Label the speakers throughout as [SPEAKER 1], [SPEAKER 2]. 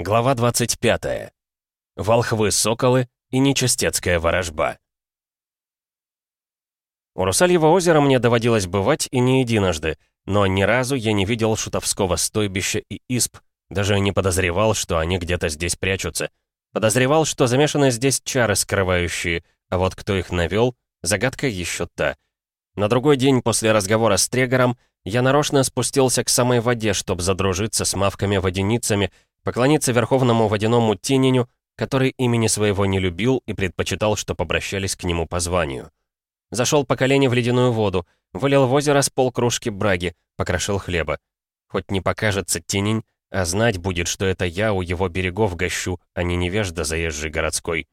[SPEAKER 1] Глава 25. Волхвы-соколы и нечастецкая ворожба. У Русальего озера мне доводилось бывать и не единожды, но ни разу я не видел шутовского стойбища и исп, даже не подозревал, что они где-то здесь прячутся. Подозревал, что замешаны здесь чары скрывающие, а вот кто их навел, загадка еще та. На другой день после разговора с Трегором я нарочно спустился к самой воде, чтобы задружиться с мавками-водяницами, поклониться верховному водяному Тининю, который имени своего не любил и предпочитал, чтобы обращались к нему по званию. Зашел по колени в ледяную воду, вылил в озеро с полкружки браги, покрошил хлеба. Хоть не покажется Тининь, а знать будет, что это я у его берегов гощу, а не невежда заезжий городской.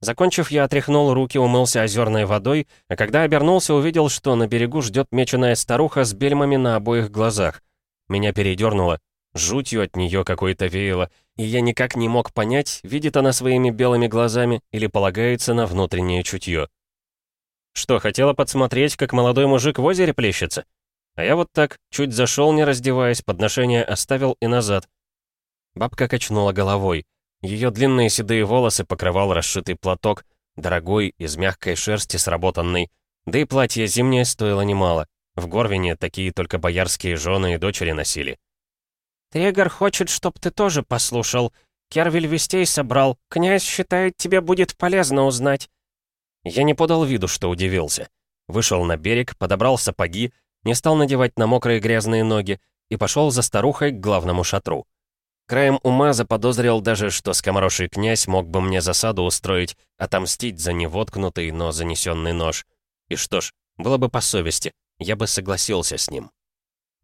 [SPEAKER 1] Закончив, я отряхнул руки, умылся озерной водой, а когда обернулся, увидел, что на берегу ждет меченая старуха с бельмами на обоих глазах. Меня передернуло, Жутью от нее какой-то веяло, и я никак не мог понять, видит она своими белыми глазами или полагается на внутреннее чутье. Что, хотела подсмотреть, как молодой мужик в озере плещется? А я вот так, чуть зашел, не раздеваясь, подношение оставил и назад. Бабка качнула головой. Ее длинные седые волосы покрывал расшитый платок, дорогой, из мягкой шерсти сработанный. Да и платье зимнее стоило немало. В Горвине такие только боярские жены и дочери носили.
[SPEAKER 2] «Трегор хочет, чтоб ты тоже послушал. Кервиль вестей собрал. Князь считает, тебе будет полезно узнать».
[SPEAKER 1] Я не подал виду, что удивился. Вышел на берег, подобрал сапоги, не стал надевать на мокрые грязные ноги и пошел за старухой к главному шатру. Краем ума заподозрил даже, что скомороший князь мог бы мне засаду устроить, отомстить за невоткнутый, но занесенный нож. И что ж, было бы по совести, я бы согласился с ним.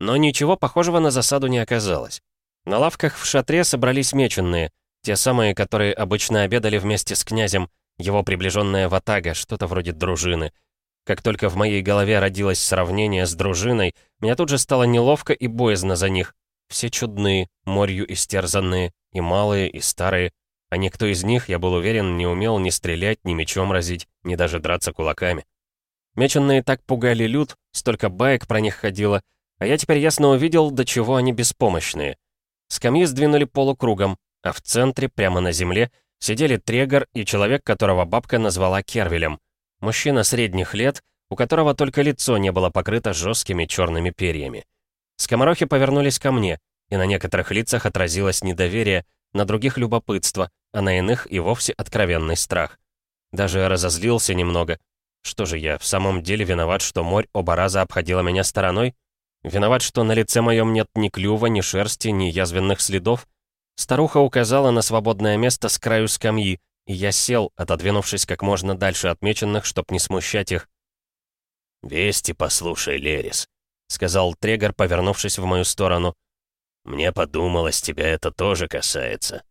[SPEAKER 1] Но ничего похожего на засаду не оказалось. На лавках в шатре собрались меченные, те самые, которые обычно обедали вместе с князем, его приближенная ватага, что-то вроде дружины. Как только в моей голове родилось сравнение с дружиной, мне тут же стало неловко и боязно за них. Все чудные, морью истерзанные, и малые, и старые. А никто из них, я был уверен, не умел ни стрелять, ни мечом разить, ни даже драться кулаками. Меченные так пугали люд, столько баек про них ходило — а я теперь ясно увидел, до чего они беспомощные. Скамьи сдвинули полукругом, а в центре, прямо на земле, сидели Трегор и человек, которого бабка назвала Кервилем. Мужчина средних лет, у которого только лицо не было покрыто жесткими черными перьями. Скоморохи повернулись ко мне, и на некоторых лицах отразилось недоверие, на других — любопытство, а на иных и вовсе откровенный страх. Даже разозлился немного. Что же я, в самом деле виноват, что морь оба раза обходила меня стороной? Виноват, что на лице моем нет ни клюва, ни шерсти, ни язвенных следов. Старуха указала на свободное место с краю скамьи, и я сел, отодвинувшись как можно дальше отмеченных, чтоб не смущать их.
[SPEAKER 3] «Вести послушай, Лерис», — сказал Трегор, повернувшись в мою сторону. «Мне подумалось, тебя это тоже касается».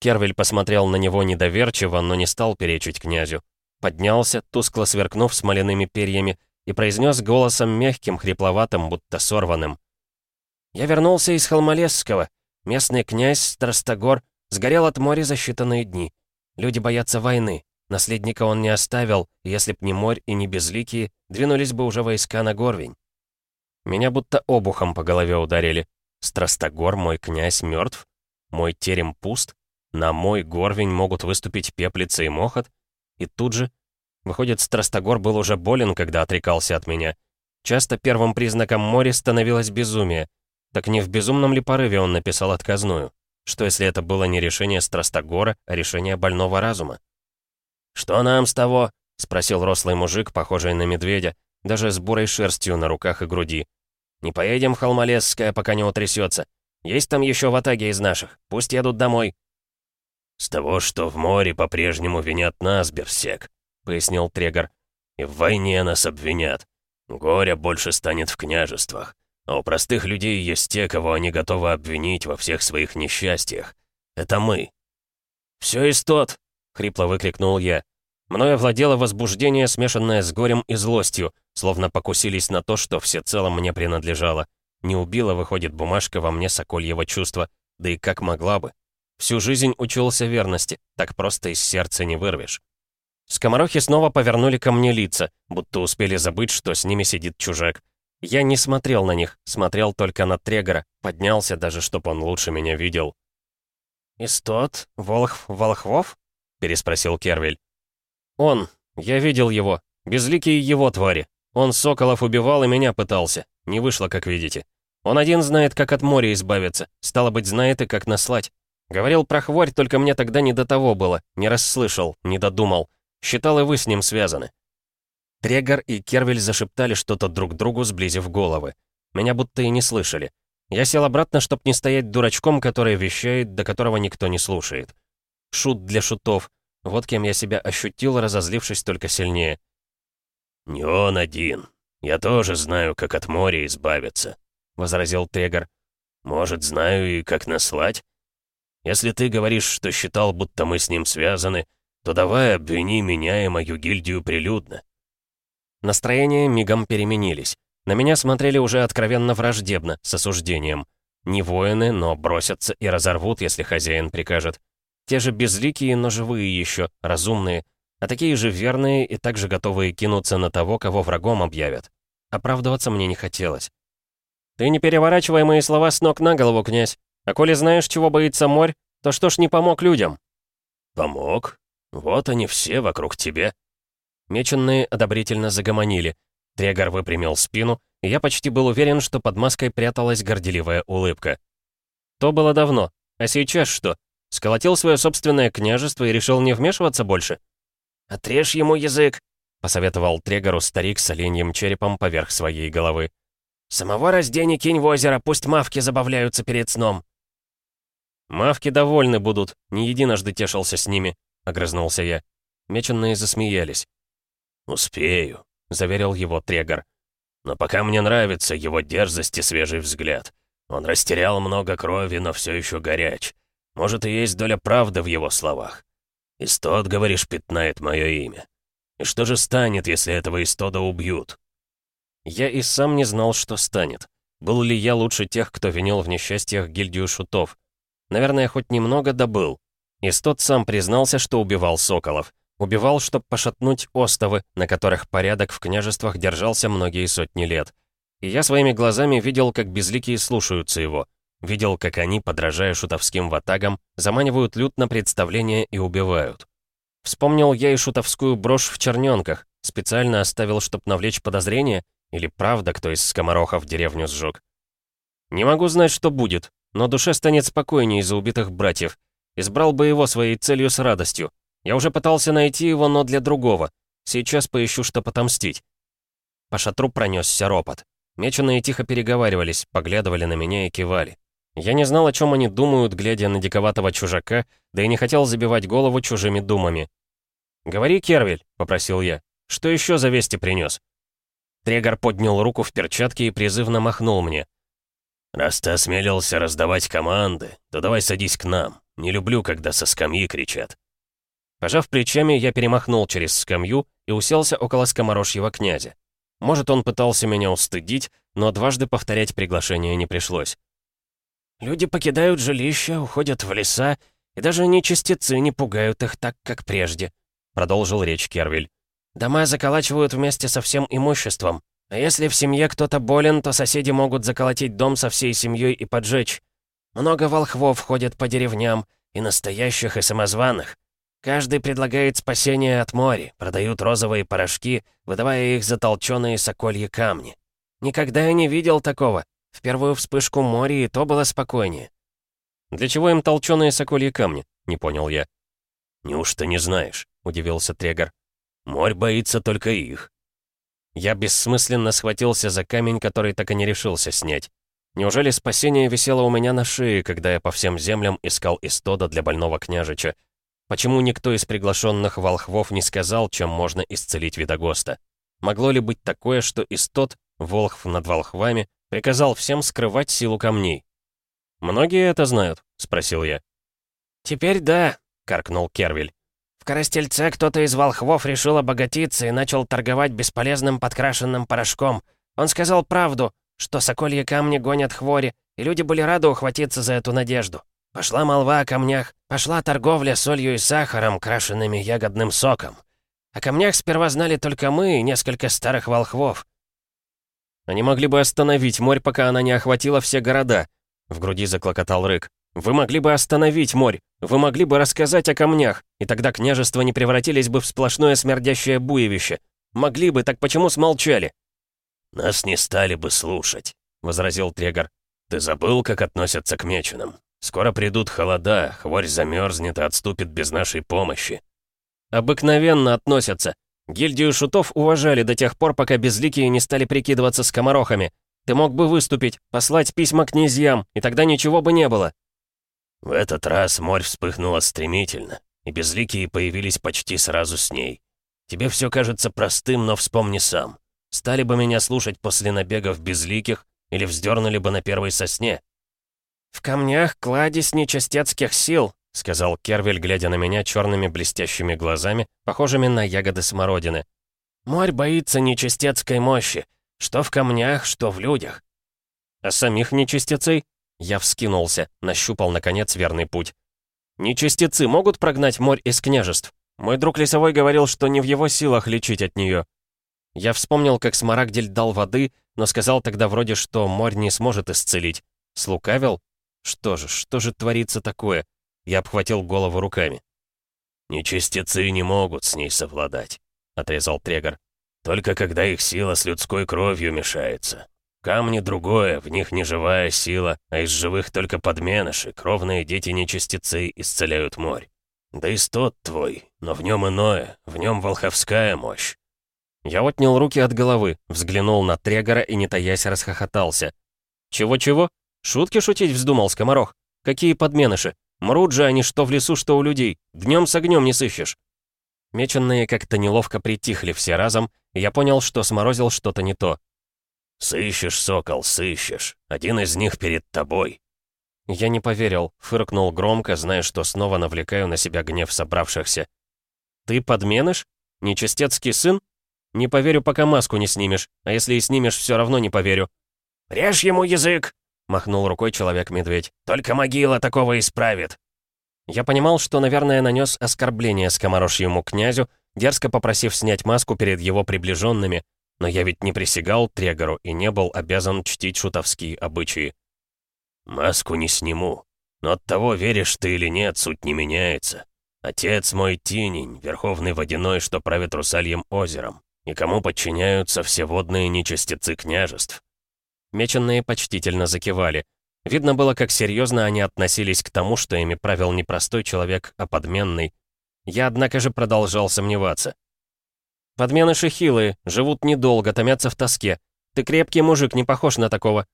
[SPEAKER 1] Кервель посмотрел на него недоверчиво, но не стал перечить князю. Поднялся, тускло сверкнув смоляными перьями, и произнес голосом мягким, хрипловатым, будто сорванным. «Я вернулся из Холмолесского. Местный князь Страстогор сгорел от моря за считанные дни. Люди боятся войны. Наследника он не оставил, и если б не морь и не безликие, двинулись бы уже войска на Горвень. Меня будто обухом по голове ударили. Страстогор, мой князь, мертв? Мой терем пуст? На мой Горвень могут выступить Пеплица и Мохот? И тут же Выходит, Страстогор был уже болен, когда отрекался от меня. Часто первым признаком моря становилось безумие. Так не в безумном ли порыве он написал отказную? Что если это было не решение Страстогора, а решение больного разума? «Что нам с того?» — спросил рослый мужик, похожий на медведя, даже с бурой шерстью на руках и груди. «Не поедем в Холмолесское, пока не утрясется. Есть там еще в Атаге из наших. Пусть едут домой».
[SPEAKER 3] «С того, что в море по-прежнему винят нас, Берсек», — пояснил Трегор. «И в войне нас обвинят. Горя больше станет в княжествах. А у простых людей есть те, кого они готовы обвинить во всех своих несчастьях. Это мы».
[SPEAKER 1] «Все из тот!» — хрипло выкрикнул я. Мною овладело возбуждение, смешанное с горем и злостью, словно покусились на то, что всецело мне принадлежало. Не убила, выходит, бумажка во мне сокольего чувства, да и как могла бы. Всю жизнь учился верности, так просто из сердца не вырвешь. Скоморохи снова повернули ко мне лица, будто успели забыть, что с ними сидит чужак. Я не смотрел на них, смотрел только на Трегора, поднялся даже, чтоб он лучше меня видел. «Истот? Волхв Волхвов?» — переспросил Кервель. «Он. Я видел его. Безликие его твари. Он Соколов убивал и меня пытался. Не вышло, как видите. Он один знает, как от моря избавиться. Стало быть, знает и как наслать. Говорил про хворь, только мне тогда не до того было. Не расслышал, не додумал. Считал, и вы с ним связаны». Трегор и Кервель зашептали что-то друг другу, сблизив головы. Меня будто и не слышали. Я сел обратно, чтоб не стоять дурачком, который вещает, до которого никто не слушает. Шут для шутов. Вот кем я себя ощутил, разозлившись только сильнее.
[SPEAKER 3] «Не он один. Я тоже знаю, как от моря избавиться», — возразил Трегор. «Может, знаю и как наслать? Если ты говоришь, что считал, будто мы с ним связаны, то давай обвини меня и мою гильдию прилюдно».
[SPEAKER 1] Настроения мигом переменились. На меня смотрели уже откровенно враждебно, с осуждением. Не воины, но бросятся и разорвут, если хозяин прикажет. Те же безликие, но живые еще, разумные, а такие же верные и также готовые кинуться на того, кого врагом объявят. Оправдываться мне не хотелось. «Ты не переворачивай мои слова с ног на голову, князь. А коли знаешь, чего боится морь, то что ж не помог людям?»
[SPEAKER 3] «Помог? Вот они все вокруг тебя».
[SPEAKER 1] Меченные одобрительно загомонили. Трегор выпрямил спину, и я почти был уверен, что под маской пряталась горделивая улыбка. То было давно. А сейчас что? Сколотил свое собственное княжество и решил не вмешиваться больше? «Отрежь ему язык!» — посоветовал Трегору старик с оленьим черепом поверх своей головы. «Самого раздень кинь в озеро, пусть мавки забавляются перед сном». «Мавки довольны будут, не единожды тешился с ними», — огрызнулся я. Меченные засмеялись.
[SPEAKER 3] «Успею», — заверил его Трегор. «Но пока мне нравится его дерзость и свежий взгляд. Он растерял много крови, но все еще горяч. Может, и есть доля правды в его словах. Истот, говоришь, пятнает мое имя. И что же станет, если этого Истода убьют?»
[SPEAKER 1] Я и сам не знал, что станет. Был ли я лучше тех, кто винил в несчастьях гильдию шутов? Наверное, хоть немного добыл. Истот сам признался, что убивал соколов. Убивал, чтобы пошатнуть остовы, на которых порядок в княжествах держался многие сотни лет. И я своими глазами видел, как безликие слушаются его. Видел, как они, подражая шутовским ватагам, заманивают люд на представление и убивают. Вспомнил я и шутовскую брошь в черненках. Специально оставил, чтобы навлечь подозрение, или правда, кто из скоморохов деревню сжег. Не могу знать, что будет, но душе станет спокойнее из-за убитых братьев. Избрал бы его своей целью с радостью, я уже пытался найти его, но для другого. Сейчас поищу, что потомстить. По шатру пронесся ропот. Меченые тихо переговаривались, поглядывали на меня и кивали. Я не знал, о чем они думают, глядя на диковатого чужака, да и не хотел забивать голову чужими думами. «Говори, Кервель», — попросил я, — «что еще за вести принес?» Трегор поднял руку в перчатке и призывно махнул мне.
[SPEAKER 3] «Раз ты осмелился раздавать команды, то давай садись к нам. Не люблю, когда со скамьи кричат».
[SPEAKER 1] Пожав плечами, я перемахнул через скамью и уселся около скоморожьего князя. Может, он пытался меня устыдить, но дважды повторять приглашение не пришлось. «Люди покидают жилища, уходят в леса, и даже нечистецы не пугают их так, как прежде», — продолжил речь Кервиль. «Дома заколачивают вместе со всем имуществом. А если в семье кто-то болен, то соседи могут заколотить дом со всей семьей и поджечь. Много волхвов ходят по деревням, и настоящих, и самозваных. Каждый предлагает спасение от моря, продают розовые порошки, выдавая их за толченые сокольи камни. Никогда я не видел такого. В первую вспышку моря и то было спокойнее. «Для чего им толченые сокольи камни?» — не понял я.
[SPEAKER 3] «Неужто не знаешь?» — удивился Трегор. «Морь боится только их».
[SPEAKER 1] Я бессмысленно схватился за камень, который так и не решился снять. Неужели спасение висело у меня на шее, когда я по всем землям искал истода для больного княжича, Почему никто из приглашенных волхвов не сказал, чем можно исцелить Видогоста? Могло ли быть такое, что Истот, волхв над волхвами, приказал всем скрывать силу камней? «Многие это знают?» — спросил я. «Теперь да», — каркнул Кервиль. «В Коростельце кто-то из волхвов решил обогатиться и начал торговать бесполезным подкрашенным порошком. Он сказал правду, что сокольи камни гонят хвори, и люди были рады ухватиться за эту надежду. Пошла молва о камнях, пошла торговля солью и сахаром, крашенными ягодным соком. О камнях сперва знали только мы и несколько старых волхвов. Они могли бы остановить морь, пока она не охватила все города. В груди заклокотал рык. Вы могли бы остановить морь, вы могли бы рассказать о камнях, и тогда княжества не превратились бы в сплошное смердящее буевище. Могли бы, так почему смолчали?»
[SPEAKER 3] «Нас не стали бы слушать», — возразил Трегор. «Ты забыл, как относятся к меченам? Скоро придут холода, хворь замерзнет и отступит без нашей помощи».
[SPEAKER 1] «Обыкновенно относятся. Гильдию шутов уважали до тех пор, пока безликие не стали прикидываться скоморохами. Ты мог бы выступить, послать письма князьям, и тогда ничего бы не было».
[SPEAKER 3] В этот раз морь вспыхнула стремительно, и безликие появились почти сразу с ней. Тебе все кажется простым, но вспомни сам. Стали бы меня слушать после набегов безликих или вздернули бы на первой сосне?
[SPEAKER 2] «В камнях кладезь нечастецких сил», —
[SPEAKER 1] сказал Кервель, глядя на меня черными блестящими глазами, похожими на ягоды смородины.
[SPEAKER 2] «Морь боится нечастецкой мощи, что в камнях, что в людях».
[SPEAKER 1] «А самих нечастецей?» Я вскинулся, нащупал, наконец, верный путь. «Нечастецы могут прогнать морь из княжеств? Мой друг Лесовой говорил, что не в его силах лечить от нее. Я вспомнил, как Смарагдель дал воды, но сказал тогда вроде, что морь не сможет исцелить. Слукавил? Что же, что же творится такое? Я обхватил голову руками.
[SPEAKER 3] «Нечистецы не могут с ней совладать», — отрезал Трегор. «Только когда их сила с людской кровью мешается. Камни другое, в них не живая сила, а из живых только подменыши, кровные дети нечистецы исцеляют морь. Да и стот твой, но в нем иное, в нем волховская мощь».
[SPEAKER 1] Я отнял руки от головы, взглянул на Трегора и, не таясь, расхохотался. «Чего-чего? Шутки шутить вздумал, скоморох? Какие подменыши? Мрут же они что в лесу, что у людей. Днем с огнем не сыщешь». Меченные как-то неловко притихли все разом, и я понял, что сморозил что-то не то.
[SPEAKER 3] «Сыщешь, сокол, сыщешь. Один из них перед тобой».
[SPEAKER 1] Я не поверил, фыркнул громко, зная, что снова навлекаю на себя гнев собравшихся. «Ты подменыш? Нечистецкий сын? Не поверю, пока маску не снимешь, а если и снимешь, все равно не поверю».
[SPEAKER 2] «Режь ему язык!»
[SPEAKER 1] — махнул рукой человек-медведь.
[SPEAKER 2] «Только могила такого исправит».
[SPEAKER 1] Я понимал, что, наверное, нанес оскорбление скоморожьему князю, дерзко попросив снять маску перед его приближенными, но я ведь не присягал Трегору и не был обязан чтить шутовские обычаи.
[SPEAKER 3] «Маску не сниму. Но от того, веришь ты или нет, суть не меняется. Отец мой Тинень, верховный водяной, что правит Русальем озером, и кому подчиняются все водные нечистецы княжеств».
[SPEAKER 1] Меченные почтительно закивали. Видно было, как серьезно они относились к тому, что ими правил не простой человек, а подменный. Я, однако же, продолжал сомневаться. «Подменыши хилые, живут недолго, томятся в тоске. Ты крепкий мужик, не похож на такого».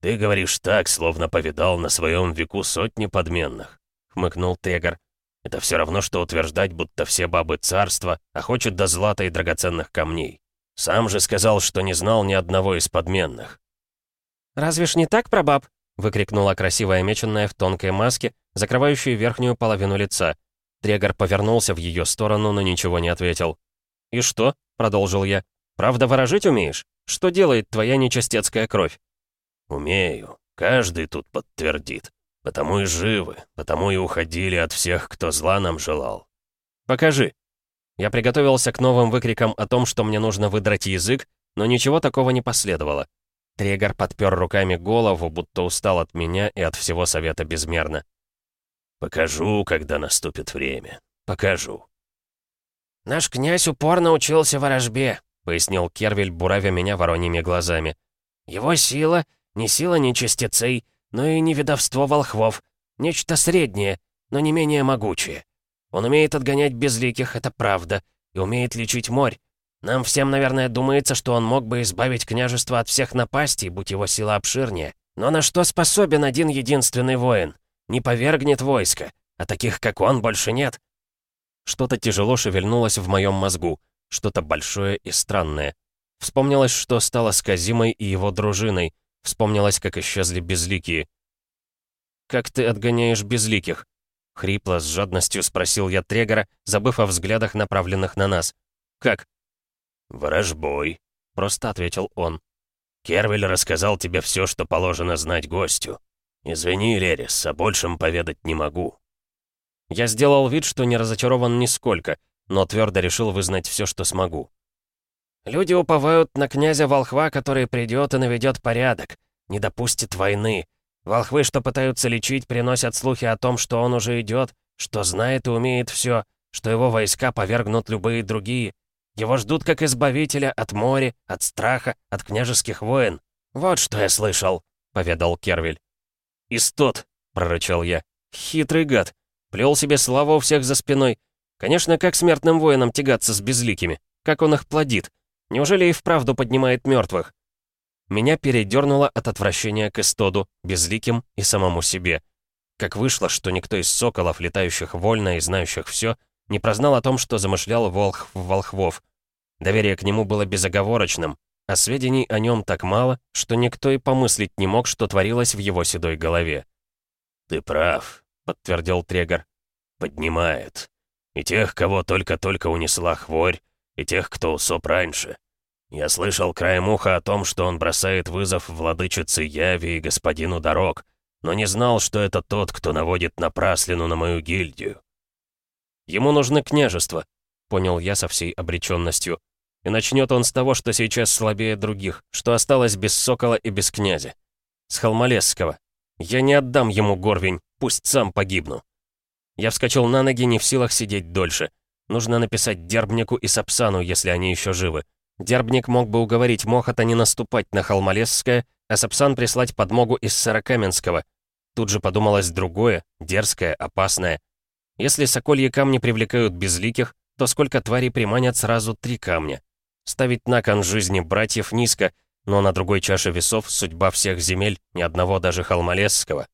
[SPEAKER 3] «Ты говоришь так, словно повидал на своем веку сотни подменных», — хмыкнул Тегор. «Это все равно, что утверждать, будто все бабы царства, хочет до злата и драгоценных камней. Сам же сказал, что не знал ни одного из подменных».
[SPEAKER 2] «Разве ж не так, прабаб?»
[SPEAKER 1] — выкрикнула красивая меченная в тонкой маске, закрывающей верхнюю половину лица. Трегор повернулся в ее сторону, но ничего не ответил. «И что?» — продолжил я. «Правда ворожить умеешь? Что делает твоя нечастецкая кровь?»
[SPEAKER 3] «Умею. Каждый тут подтвердит. Потому и живы, потому и уходили от всех, кто зла нам желал».
[SPEAKER 1] «Покажи». Я приготовился к новым выкрикам о том, что мне нужно выдрать язык, но ничего такого не последовало. Трегор подпер руками голову, будто устал от меня и от всего совета безмерно.
[SPEAKER 3] «Покажу, когда наступит время. Покажу».
[SPEAKER 2] «Наш князь упорно учился ворожбе», —
[SPEAKER 1] пояснил Кервель, буравя меня вороньими глазами.
[SPEAKER 2] «Его сила — не сила нечистецей, но и не ведовство волхвов. Нечто среднее, но не менее могучее. Он умеет отгонять безликих, это правда, и умеет лечить морь. Нам всем, наверное, думается, что он мог бы избавить княжество от всех напастей, будь его сила обширнее. Но на что способен один единственный воин? Не повергнет войско, а таких, как он, больше нет.
[SPEAKER 1] Что-то тяжело шевельнулось в моем мозгу, что-то большое и странное. Вспомнилось, что стало с Казимой и его дружиной. Вспомнилось, как исчезли безликие. «Как ты отгоняешь безликих?» Хрипло, с жадностью спросил я Трегора, забыв о взглядах, направленных на нас. «Как?»
[SPEAKER 3] «Ворожбой», —
[SPEAKER 1] просто ответил он.
[SPEAKER 3] «Кервель рассказал тебе все, что положено знать гостю. Извини, Лерис, о большем поведать не могу.
[SPEAKER 1] Я сделал вид, что не разочарован нисколько, но твердо решил вызнать все, что смогу.
[SPEAKER 2] «Люди уповают на князя Волхва, который придет и наведет порядок, не допустит войны. Волхвы, что пытаются лечить, приносят слухи о том, что он уже идет, что знает и умеет все, что его войска повергнут любые другие. Его ждут как избавителя от моря, от страха, от княжеских войн. Вот что я слышал», — поведал Кервиль.
[SPEAKER 1] «Истот», — прорычал я. «Хитрый гад. Плел себе славу у всех за спиной. Конечно, как смертным воинам тягаться с безликими? Как он их плодит? Неужели и вправду поднимает мертвых? Меня передернуло от отвращения к Истоду, безликим и самому себе. Как вышло, что никто из соколов, летающих вольно и знающих все, не прознал о том, что замышлял Волхв Волхвов. Доверие к нему было безоговорочным, а сведений о нем так мало, что никто и помыслить не мог, что творилось в его седой голове.
[SPEAKER 3] «Ты прав», — подтвердил Трегор. «Поднимает. И тех, кого только-только унесла хворь, и тех, кто усоп раньше. Я слышал краем уха о том, что он бросает вызов владычице Яви и господину дорог, но не знал, что это тот, кто наводит напраслину на мою гильдию.
[SPEAKER 1] Ему нужны княжества, понял я со всей обреченностью. И начнет он с того, что сейчас слабее других, что осталось без Сокола и без князя. С Холмолесского. Я не отдам ему Горвень, пусть сам погибну. Я вскочил на ноги, не в силах сидеть дольше. Нужно написать Дербнику и Сапсану, если они еще живы. Дербник мог бы уговорить Мохота не наступать на Холмолесское, а Сапсан прислать подмогу из Сорокаменского. Тут же подумалось другое, дерзкое, опасное. Если сокольи камни привлекают безликих, то сколько тварей приманят сразу три камня. Ставить на кон жизни братьев низко, но на другой чаше весов судьба всех земель, ни одного даже Холмолесского.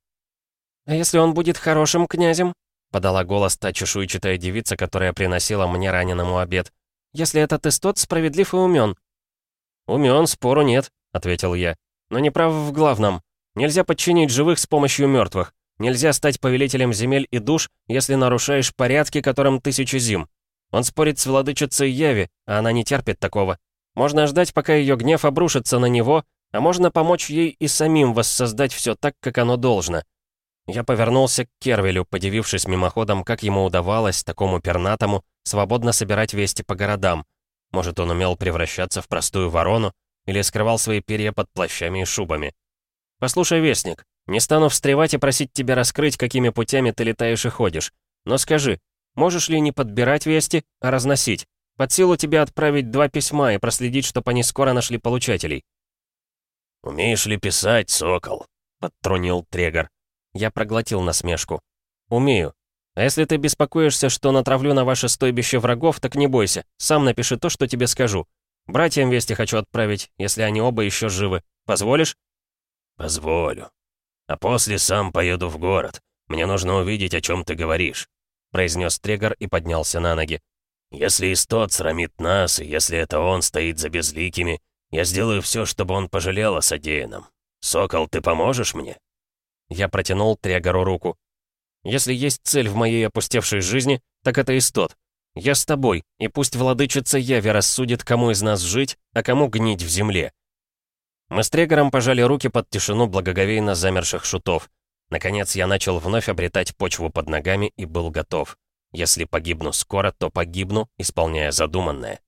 [SPEAKER 1] «А если он будет хорошим князем?» — подала голос та чешуйчатая девица, которая приносила мне раненому обед. «Если этот истот справедлив и умен». «Умен, спору нет», — ответил я. «Но не прав в главном. Нельзя подчинить живых с помощью мертвых. Нельзя стать повелителем земель и душ, если нарушаешь порядки, которым тысячи зим. Он спорит с владычицей Яви, а она не терпит такого. Можно ждать, пока ее гнев обрушится на него, а можно помочь ей и самим воссоздать все так, как оно должно. Я повернулся к Кервелю, подивившись мимоходом, как ему удавалось, такому пернатому, свободно собирать вести по городам. Может, он умел превращаться в простую ворону или скрывал свои перья под плащами и шубами. «Послушай, Вестник, не стану встревать и просить тебя раскрыть, какими путями ты летаешь и ходишь. Но скажи, Можешь ли не подбирать вести, а разносить? Под силу тебе отправить два письма и проследить, чтобы они скоро нашли получателей».
[SPEAKER 3] «Умеешь ли писать, сокол?» — подтрунил Трегор.
[SPEAKER 1] Я проглотил насмешку. «Умею. А если ты беспокоишься, что натравлю на ваше стойбище врагов, так не бойся. Сам напиши то, что тебе скажу. Братьям вести хочу отправить, если они оба еще живы. Позволишь?»
[SPEAKER 3] «Позволю. А после сам поеду в город. Мне нужно увидеть, о чем ты говоришь произнес Трегор и поднялся на ноги. «Если Истот срамит нас, и если это он стоит за безликими, я сделаю все, чтобы он пожалел о содеянном. Сокол, ты поможешь мне?»
[SPEAKER 1] Я протянул Трегору руку. «Если есть цель в моей опустевшей жизни, так это Истот. Я с тобой, и пусть владычица Яви рассудит, кому из нас жить, а кому гнить в земле». Мы с Трегором пожали руки под тишину благоговейно замерших шутов. Наконец я начал вновь обретать почву под ногами и был готов. Если погибну скоро, то погибну, исполняя задуманное.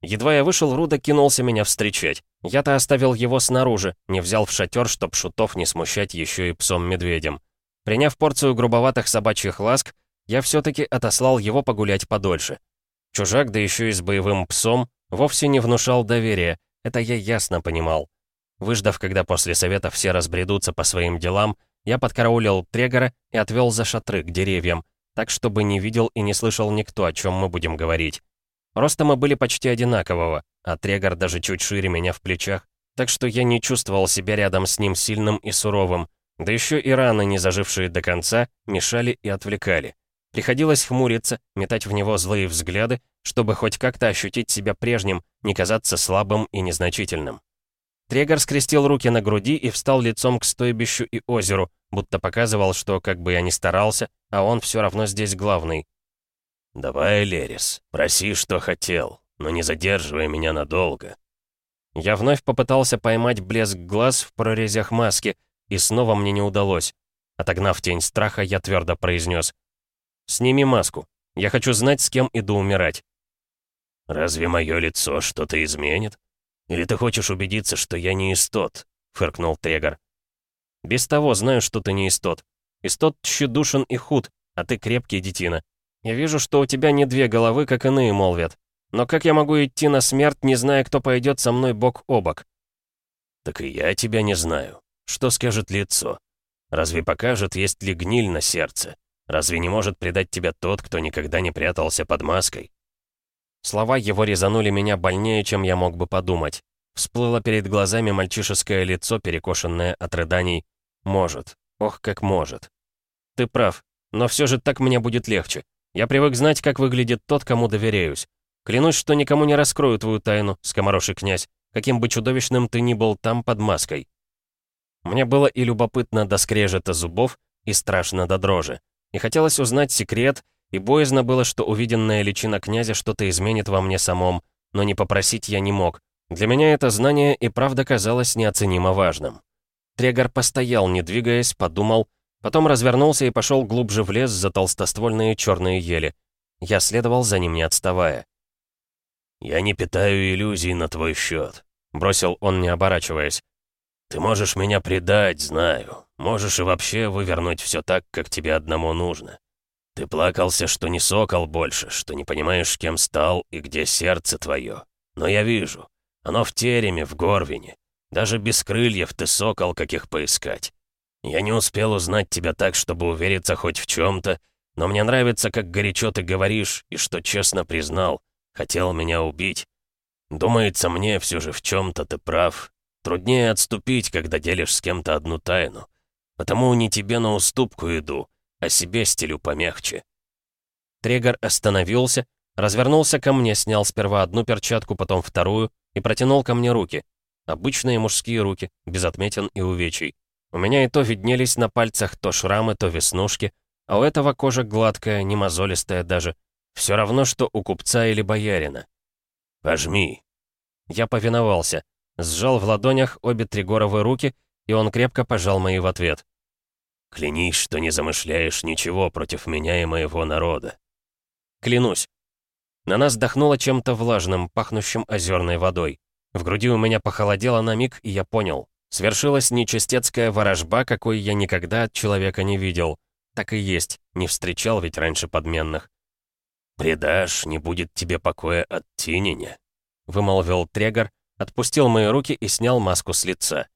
[SPEAKER 1] Едва я вышел, Руда кинулся меня встречать. Я-то оставил его снаружи, не взял в шатер, чтоб шутов не смущать еще и псом-медведем. Приняв порцию грубоватых собачьих ласк, я все-таки отослал его погулять подольше. Чужак, да еще и с боевым псом, вовсе не внушал доверия, это я ясно понимал. Выждав, когда после совета все разбредутся по своим делам, я подкараулил Трегора и отвел за шатры к деревьям, так, чтобы не видел и не слышал никто, о чем мы будем говорить. Роста мы были почти одинакового, а Трегор даже чуть шире меня в плечах, так что я не чувствовал себя рядом с ним сильным и суровым, да еще и раны, не зажившие до конца, мешали и отвлекали. Приходилось хмуриться, метать в него злые взгляды, чтобы хоть как-то ощутить себя прежним, не казаться слабым и незначительным. Трегор скрестил руки на груди и встал лицом к стойбищу и озеру, будто показывал, что, как бы я ни старался, а он все равно здесь главный.
[SPEAKER 3] «Давай, Лерис, проси, что хотел, но не задерживай меня надолго».
[SPEAKER 1] Я вновь попытался поймать блеск глаз в прорезях маски, и снова мне не удалось. Отогнав тень страха, я твердо произнес. «Сними маску. Я хочу знать, с кем иду умирать».
[SPEAKER 3] «Разве мое лицо что-то изменит?» «Или ты хочешь убедиться, что я не истот?» — фыркнул Трегор.
[SPEAKER 1] Без того знаю, что ты не истот. Истот тщедушен и худ, а ты крепкий детина. Я вижу, что у тебя не две головы, как иные молвят. Но как я могу идти на смерть, не зная, кто пойдет со мной бок о бок?
[SPEAKER 3] Так и я тебя не знаю. Что скажет лицо? Разве покажет, есть ли гниль на сердце? Разве не может предать тебя тот, кто никогда не прятался под маской?
[SPEAKER 1] Слова его резанули меня больнее, чем я мог бы подумать. Всплыло перед глазами мальчишеское лицо, перекошенное от рыданий. Может. Ох, как может. Ты прав. Но все же так мне будет легче. Я привык знать, как выглядит тот, кому доверяюсь. Клянусь, что никому не раскрою твою тайну, скомороший князь, каким бы чудовищным ты ни был там под маской. Мне было и любопытно до скрежета зубов, и страшно до дрожи. И хотелось узнать секрет, и боязно было, что увиденная личина князя что-то изменит во мне самом, но не попросить я не мог. Для меня это знание и правда казалось неоценимо важным. Трегор постоял, не двигаясь, подумал, потом развернулся и пошел глубже в лес за толстоствольные черные ели. Я следовал за ним, не отставая.
[SPEAKER 3] «Я не питаю иллюзий на твой счет», — бросил он, не оборачиваясь. «Ты можешь меня предать, знаю. Можешь и вообще вывернуть все так, как тебе одному нужно. Ты плакался, что не сокол больше, что не понимаешь, кем стал и где сердце твое. Но я вижу. Оно в тереме, в горвине. Даже без крыльев ты сокол, каких поискать. Я не успел узнать тебя так, чтобы увериться хоть в чем-то, но мне нравится, как горячо ты говоришь, и что честно признал, хотел меня убить. Думается мне, все же в чем-то ты прав. Труднее отступить, когда делишь с кем-то одну тайну. Потому не тебе на уступку иду, а себе стелю помягче».
[SPEAKER 1] Трегор остановился, развернулся ко мне, снял сперва одну перчатку, потом вторую и протянул ко мне руки. Обычные мужские руки, без отметин и увечий. У меня и то виднелись на пальцах то шрамы, то веснушки, а у этого кожа гладкая, не мозолистая даже. Все равно, что у купца или боярина.
[SPEAKER 3] «Пожми».
[SPEAKER 1] Я повиновался, сжал в ладонях обе Тригоровы руки, и он крепко пожал мои в ответ.
[SPEAKER 3] Клянись, что не замышляешь ничего против меня и моего народа.
[SPEAKER 1] Клянусь. На нас дохнуло чем-то влажным, пахнущим озерной водой. В груди у меня похолодело на миг, и я понял. Свершилась нечистецкая ворожба, какой я никогда от человека не видел. Так и есть, не встречал ведь раньше подменных.
[SPEAKER 3] «Предашь, не будет тебе покоя от Тиненя», — вымолвил Трегор, отпустил мои руки и снял маску с лица.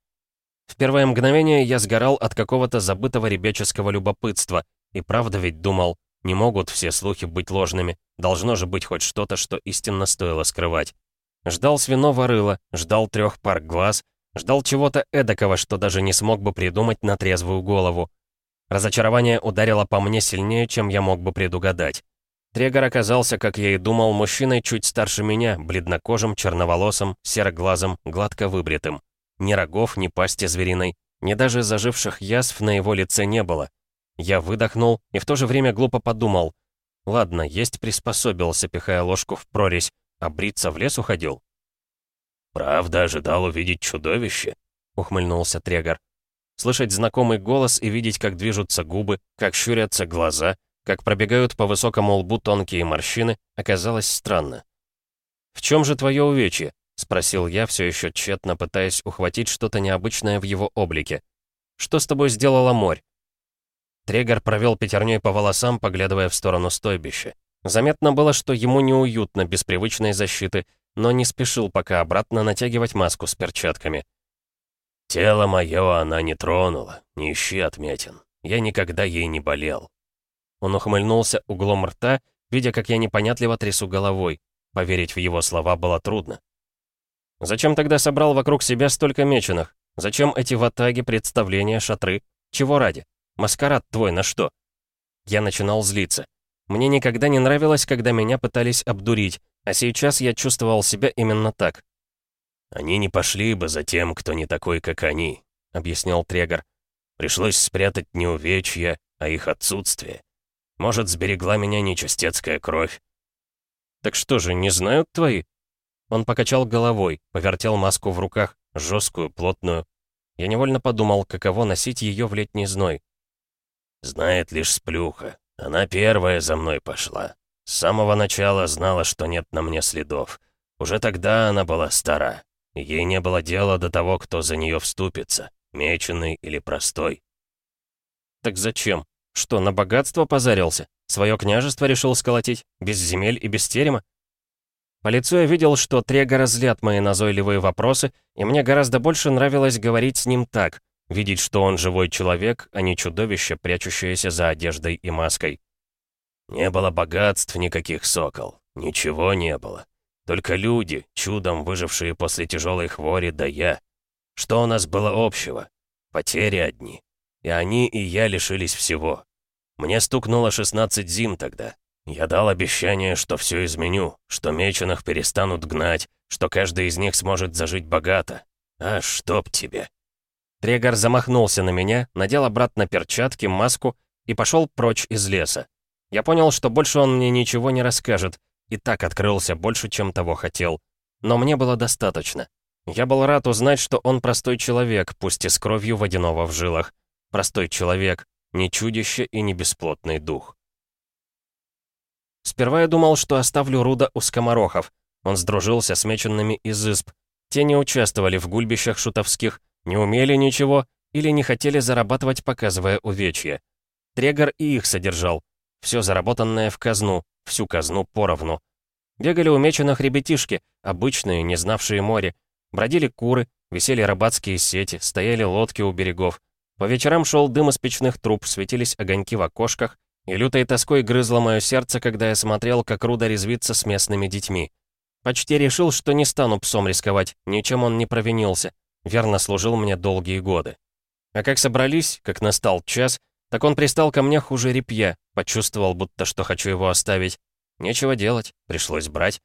[SPEAKER 3] В первое мгновение я сгорал от какого-то забытого ребяческого любопытства, и правда ведь думал, не могут все слухи быть ложными, должно же быть хоть что-то, что истинно стоило скрывать. Ждал свиного рыла, ждал трех пар глаз, ждал чего-то эдакого, что даже не смог бы придумать на трезвую голову. Разочарование ударило по мне сильнее, чем я мог бы предугадать. Трегор оказался, как я и думал, мужчиной чуть старше меня, бледнокожим, черноволосым, сероглазым, гладко выбритым. Ни рогов, ни пасти звериной, ни даже заживших язв на его лице не было. Я выдохнул и в то же время глупо подумал. Ладно, есть приспособился, пихая ложку в прорезь, а бриться в лес уходил. «Правда ожидал увидеть чудовище?» — ухмыльнулся Трегор.
[SPEAKER 1] Слышать знакомый голос и видеть, как движутся губы, как щурятся глаза, как пробегают по высокому лбу тонкие морщины, оказалось странно. «В чем же твое увечье?» — спросил я, все еще тщетно пытаясь ухватить что-то необычное в его облике. «Что с тобой сделала морь?» Трегор провел пятерней по волосам, поглядывая в сторону стойбища. Заметно было, что ему неуютно без привычной защиты, но не спешил пока обратно натягивать маску с перчатками.
[SPEAKER 3] «Тело мое она не тронула, не ищи отметин. Я никогда ей не болел».
[SPEAKER 1] Он ухмыльнулся углом рта, видя, как я непонятливо трясу головой. Поверить в его слова было трудно. Зачем тогда собрал вокруг себя столько меченых? Зачем эти ватаги, представления, шатры? Чего ради? Маскарад твой на что? Я начинал злиться. Мне никогда не нравилось, когда меня пытались обдурить, а сейчас я чувствовал себя именно так.
[SPEAKER 3] «Они не пошли бы за тем, кто не такой, как они», — объяснял Трегор. «Пришлось спрятать не увечья, а их отсутствие. Может, сберегла меня нечистецкая кровь».
[SPEAKER 1] «Так что же, не знают твои?» Он покачал головой, повертел маску в руках, жесткую, плотную. Я невольно подумал, каково носить ее в летний зной.
[SPEAKER 3] «Знает лишь сплюха. Она первая за мной пошла. С самого начала знала, что нет на мне следов. Уже тогда она была стара. Ей не было дела до того, кто за нее вступится. меченый или простой.
[SPEAKER 1] Так зачем? Что, на богатство позарился? Свое княжество решил сколотить? Без земель и без терема? По лицу я видел, что Трега разлят мои назойливые вопросы, и мне гораздо больше нравилось говорить с ним так, видеть, что он живой человек, а не чудовище, прячущееся за одеждой и маской.
[SPEAKER 3] Не было богатств никаких, сокол. Ничего не было. Только люди, чудом выжившие после тяжелой хвори, да я. Что у нас было общего? Потери одни. И они, и я лишились всего. Мне стукнуло 16 зим тогда. Я дал обещание, что все изменю, что меченых перестанут гнать, что каждый из них сможет зажить богато. А чтоб тебе.
[SPEAKER 1] Трегор замахнулся на меня, надел обратно перчатки, маску и пошел прочь из леса. Я понял, что больше он мне ничего не расскажет, и так открылся больше, чем того хотел. Но мне было достаточно. Я был рад узнать, что он простой человек, пусть и с кровью водяного в жилах. Простой человек, не чудище и не бесплотный дух. Сперва я думал, что оставлю Руда у скоморохов. Он сдружился с меченными из изб. Те не участвовали в гульбищах шутовских, не умели ничего или не хотели зарабатывать, показывая увечья. Трегор и их содержал. Все заработанное в казну, всю казну поровну. Бегали у меченых ребятишки, обычные, не знавшие море. Бродили куры, висели рыбацкие сети, стояли лодки у берегов. По вечерам шел дым из печных труб, светились огоньки в окошках, и лютой тоской грызло мое сердце, когда я смотрел, как Руда резвится с местными детьми. Почти решил, что не стану псом рисковать, ничем он не провинился. Верно служил мне долгие годы. А как собрались, как настал час, так он пристал ко мне хуже репья, почувствовал, будто что хочу его оставить. Нечего делать, пришлось брать.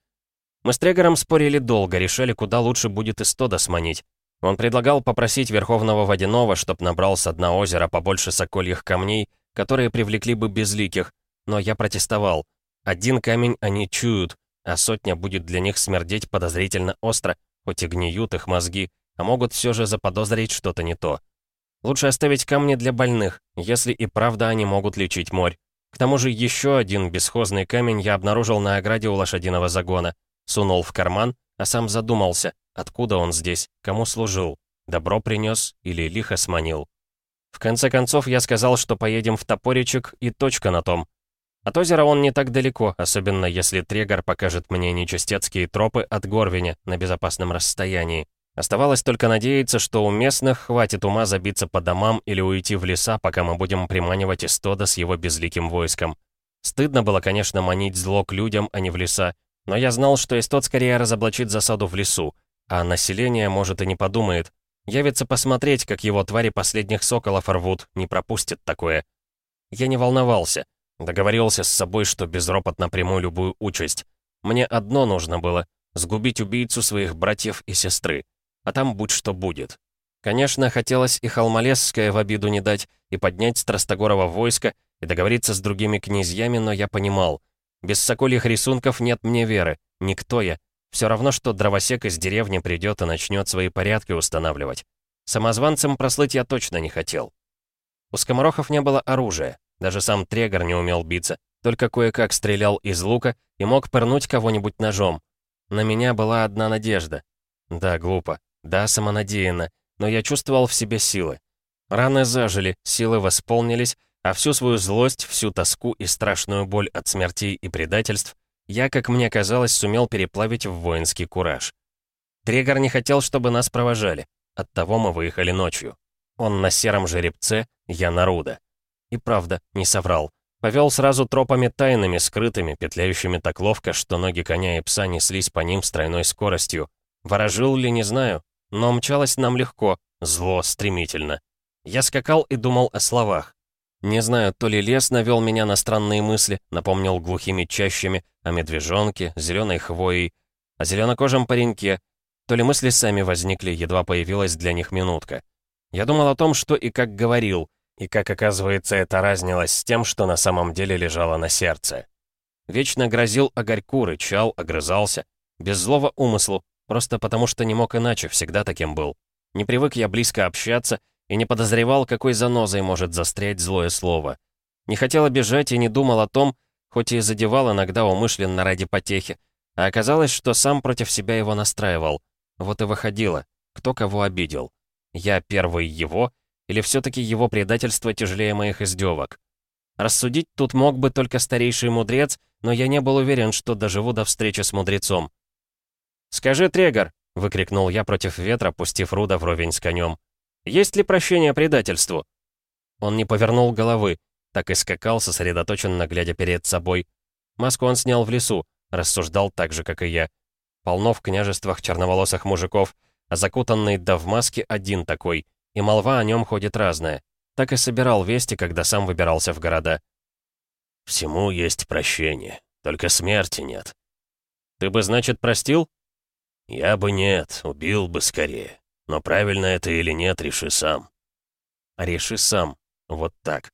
[SPEAKER 1] Мы с Трегором спорили долго, решали, куда лучше будет из Тода сманить. Он предлагал попросить Верховного Водяного, чтоб набрал с дна озера побольше сокольих камней, которые привлекли бы безликих, но я протестовал. Один камень они чуют, а сотня будет для них смердеть подозрительно остро, хоть и гниют их мозги, а могут все же заподозрить что-то не то. Лучше оставить камни для больных, если и правда они могут лечить морь. К тому же еще один бесхозный камень я обнаружил на ограде у лошадиного загона. Сунул в карман, а сам задумался, откуда он здесь, кому служил, добро принес или лихо сманил. В конце концов, я сказал, что поедем в Топоричек, и точка на том. От озера он не так далеко, особенно если Трегор покажет мне нечистецкие тропы от Горвиня на безопасном расстоянии. Оставалось только надеяться, что у местных хватит ума забиться по домам или уйти в леса, пока мы будем приманивать Истода с его безликим войском. Стыдно было, конечно, манить зло к людям, а не в леса, но я знал, что Истод скорее разоблачит засаду в лесу, а население, может, и не подумает, Явится посмотреть, как его твари последних соколов рвут, не пропустит такое. Я не волновался. Договорился с собой, что безропотно приму любую участь. Мне одно нужно было — сгубить убийцу своих братьев и сестры. А там будь что будет. Конечно, хотелось и Холмолесское в обиду не дать, и поднять Страстогорова войско, и договориться с другими князьями, но я понимал. Без сокольих рисунков нет мне веры. Никто я. Все равно, что дровосек из деревни придет и начнет свои порядки устанавливать. Самозванцем прослыть я точно не хотел. У скоморохов не было оружия. Даже сам Трегор не умел биться, только кое-как стрелял из лука и мог пырнуть кого-нибудь ножом. На меня была одна надежда. Да, глупо. Да, самонадеянно. Но я чувствовал в себе силы. Раны зажили, силы восполнились, а всю свою злость, всю тоску и страшную боль от смертей и предательств я, как мне казалось, сумел переплавить в воинский кураж. Трегор не хотел, чтобы нас провожали. Оттого мы выехали ночью. Он на сером жеребце, я на Руда. И правда, не соврал. Повел сразу тропами тайными, скрытыми, петляющими так ловко, что ноги коня и пса неслись по ним с тройной скоростью. Ворожил ли, не знаю, но мчалось нам легко, зло, стремительно. Я скакал и думал о словах. Не знаю, то ли лес навел меня на странные мысли, напомнил глухими чащами о медвежонке, зеленой хвоей, о зеленокожем пареньке, то ли мысли сами возникли, едва появилась для них минутка. Я думал о том, что и как говорил, и как, оказывается, это разнилось с тем, что на самом деле лежало на сердце. Вечно грозил огорьку, рычал, огрызался, без злого умыслу, просто потому что не мог иначе, всегда таким был. Не привык я близко общаться, и не подозревал, какой занозой может застрять злое слово. Не хотел обижать и не думал о том, хоть и задевал иногда умышленно ради потехи, а оказалось, что сам против себя его настраивал. Вот и выходило, кто кого обидел. Я первый его, или все таки его предательство тяжелее моих издевок? Рассудить тут мог бы только старейший мудрец, но я не был уверен, что доживу до встречи с мудрецом. «Скажи, Трегор!» — выкрикнул я против ветра, пустив Руда вровень с конем. «Есть ли прощение предательству?» Он не повернул головы, так и скакал, сосредоточенно глядя перед собой. Маску он снял в лесу, рассуждал так же, как и я. Полно в княжествах черноволосых мужиков, а закутанный да в маске один такой, и молва о нем ходит разная. Так и собирал вести, когда сам выбирался в города.
[SPEAKER 3] «Всему есть прощение, только смерти нет».
[SPEAKER 1] «Ты бы, значит, простил?»
[SPEAKER 3] «Я бы нет, убил бы скорее. Но правильно это или нет, реши сам».
[SPEAKER 1] «Реши сам. Вот так».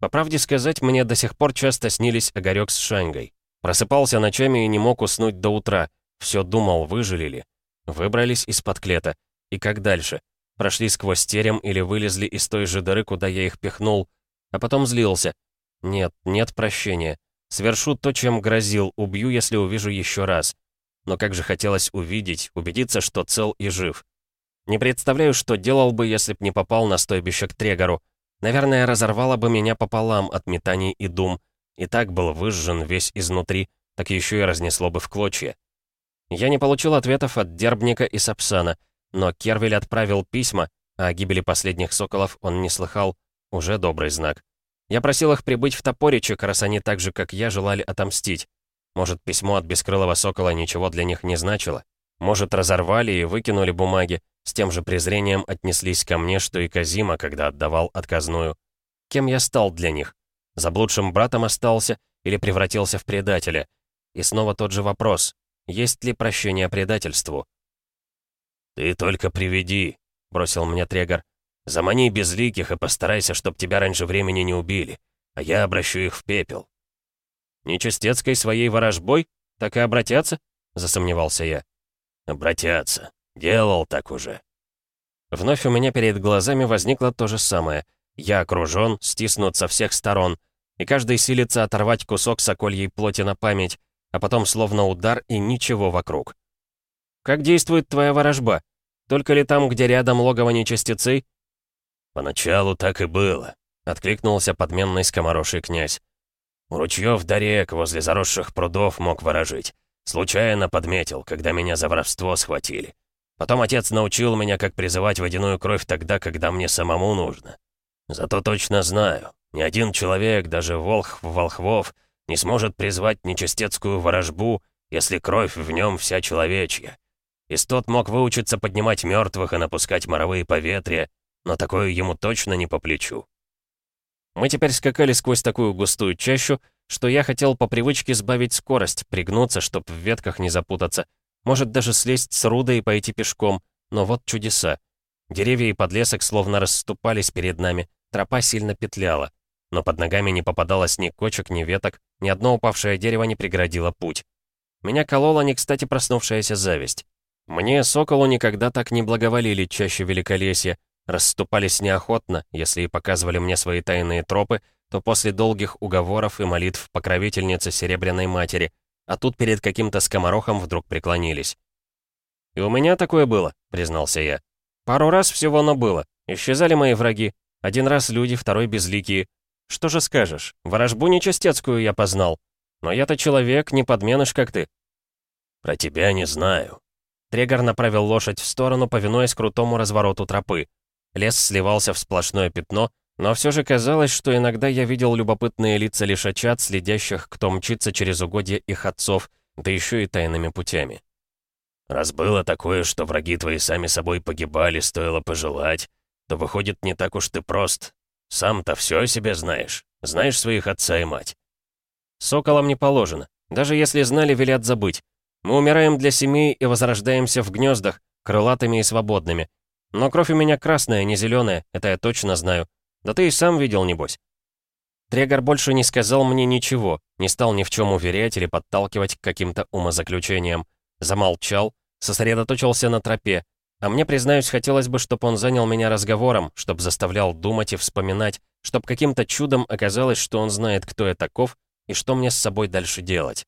[SPEAKER 1] По правде сказать, мне до сих пор часто снились Огарёк с Шангой. Просыпался ночами и не мог уснуть до утра. Все думал, выжили ли. Выбрались из-под клета. И как дальше? Прошли сквозь терем или вылезли из той же дыры, куда я их пихнул. А потом злился. Нет, нет прощения. Свершу то, чем грозил, убью, если увижу еще раз. Но как же хотелось увидеть, убедиться, что цел и жив. Не представляю, что делал бы, если б не попал на стойбище к Трегору. Наверное, разорвало бы меня пополам от метаний и дум. И так был выжжен весь изнутри, так еще и разнесло бы в клочья. Я не получил ответов от Дербника и Сапсана, но Кервель отправил письма, а о гибели последних соколов он не слыхал. Уже добрый знак. Я просил их прибыть в Топоричек, раз они так же, как я, желали отомстить. Может, письмо от Бескрылого Сокола ничего для них не значило? Может, разорвали и выкинули бумаги, с тем же презрением отнеслись ко мне, что и Казима, когда отдавал отказную. Кем я стал для них? Заблудшим братом остался или превратился в предателя? И снова тот же вопрос. Есть ли прощение предательству?
[SPEAKER 3] «Ты только приведи», — бросил мне Трегор. «Замани безликих и постарайся, чтоб тебя раньше времени не убили, а я обращу их в пепел».
[SPEAKER 1] «Нечистецкой своей ворожбой? Так и обратятся?» — засомневался я.
[SPEAKER 3] «Обратятся. Делал так уже».
[SPEAKER 1] Вновь у меня перед глазами возникло то же самое. Я окружен, стиснут со всех сторон, и каждый силится оторвать кусок сокольей плоти на память, а потом словно удар и ничего вокруг. «Как действует твоя ворожба? Только ли там, где рядом логово нечистецы?»
[SPEAKER 3] «Поначалу так и было», — откликнулся подменный скомороший князь. «У ручьев до рек возле заросших прудов мог ворожить. Случайно подметил, когда меня за воровство схватили. Потом отец научил меня, как призывать водяную кровь тогда, когда мне самому нужно. Зато точно знаю, ни один человек, даже волхв-волхвов, не сможет призвать нечистецкую ворожбу, если кровь в нем вся человечья. Истот мог выучиться поднимать мертвых и напускать моровые поветрия, но такое ему точно не по плечу.
[SPEAKER 1] Мы теперь скакали сквозь такую густую чащу, что я хотел по привычке сбавить скорость, пригнуться, чтоб в ветках не запутаться, может даже слезть с руда и пойти пешком, но вот чудеса. Деревья и подлесок словно расступались перед нами, тропа сильно петляла но под ногами не попадалось ни кочек, ни веток, ни одно упавшее дерево не преградило путь. Меня колола не кстати проснувшаяся зависть. Мне, соколу, никогда так не благоволили чаще великолесья, расступались неохотно, если и показывали мне свои тайные тропы, то после долгих уговоров и молитв покровительницы Серебряной Матери, а тут перед каким-то скоморохом вдруг преклонились. «И у меня такое было», — признался я. «Пару раз всего оно было. Исчезали мои враги. Один раз люди, второй безликие. Что же скажешь, ворожбу нечастецкую я познал. Но я-то человек, не подменыш, как ты.
[SPEAKER 3] Про тебя не знаю.
[SPEAKER 1] Трегор направил лошадь в сторону, повинуясь крутому развороту тропы. Лес сливался в сплошное пятно, но все же казалось, что иногда я видел любопытные лица лишачат, следящих, кто мчится через угодья их отцов, да еще и тайными путями.
[SPEAKER 3] «Раз было такое, что враги твои сами собой погибали, стоило пожелать, то выходит, не так уж ты прост, сам-то все о себе знаешь. Знаешь своих отца и мать.
[SPEAKER 1] Соколам не положено. Даже если знали, велят забыть. Мы умираем для семей и возрождаемся в гнездах, крылатыми и свободными. Но кровь у меня красная, не зеленая, это я точно знаю. Да ты и сам видел, небось. Трегор больше не сказал мне ничего, не стал ни в чем уверять или подталкивать к каким-то умозаключениям. Замолчал, сосредоточился на тропе, а мне, признаюсь, хотелось бы, чтобы он занял меня разговором, чтобы заставлял думать и вспоминать, чтобы каким-то чудом оказалось, что он знает, кто я таков и что мне с собой дальше делать.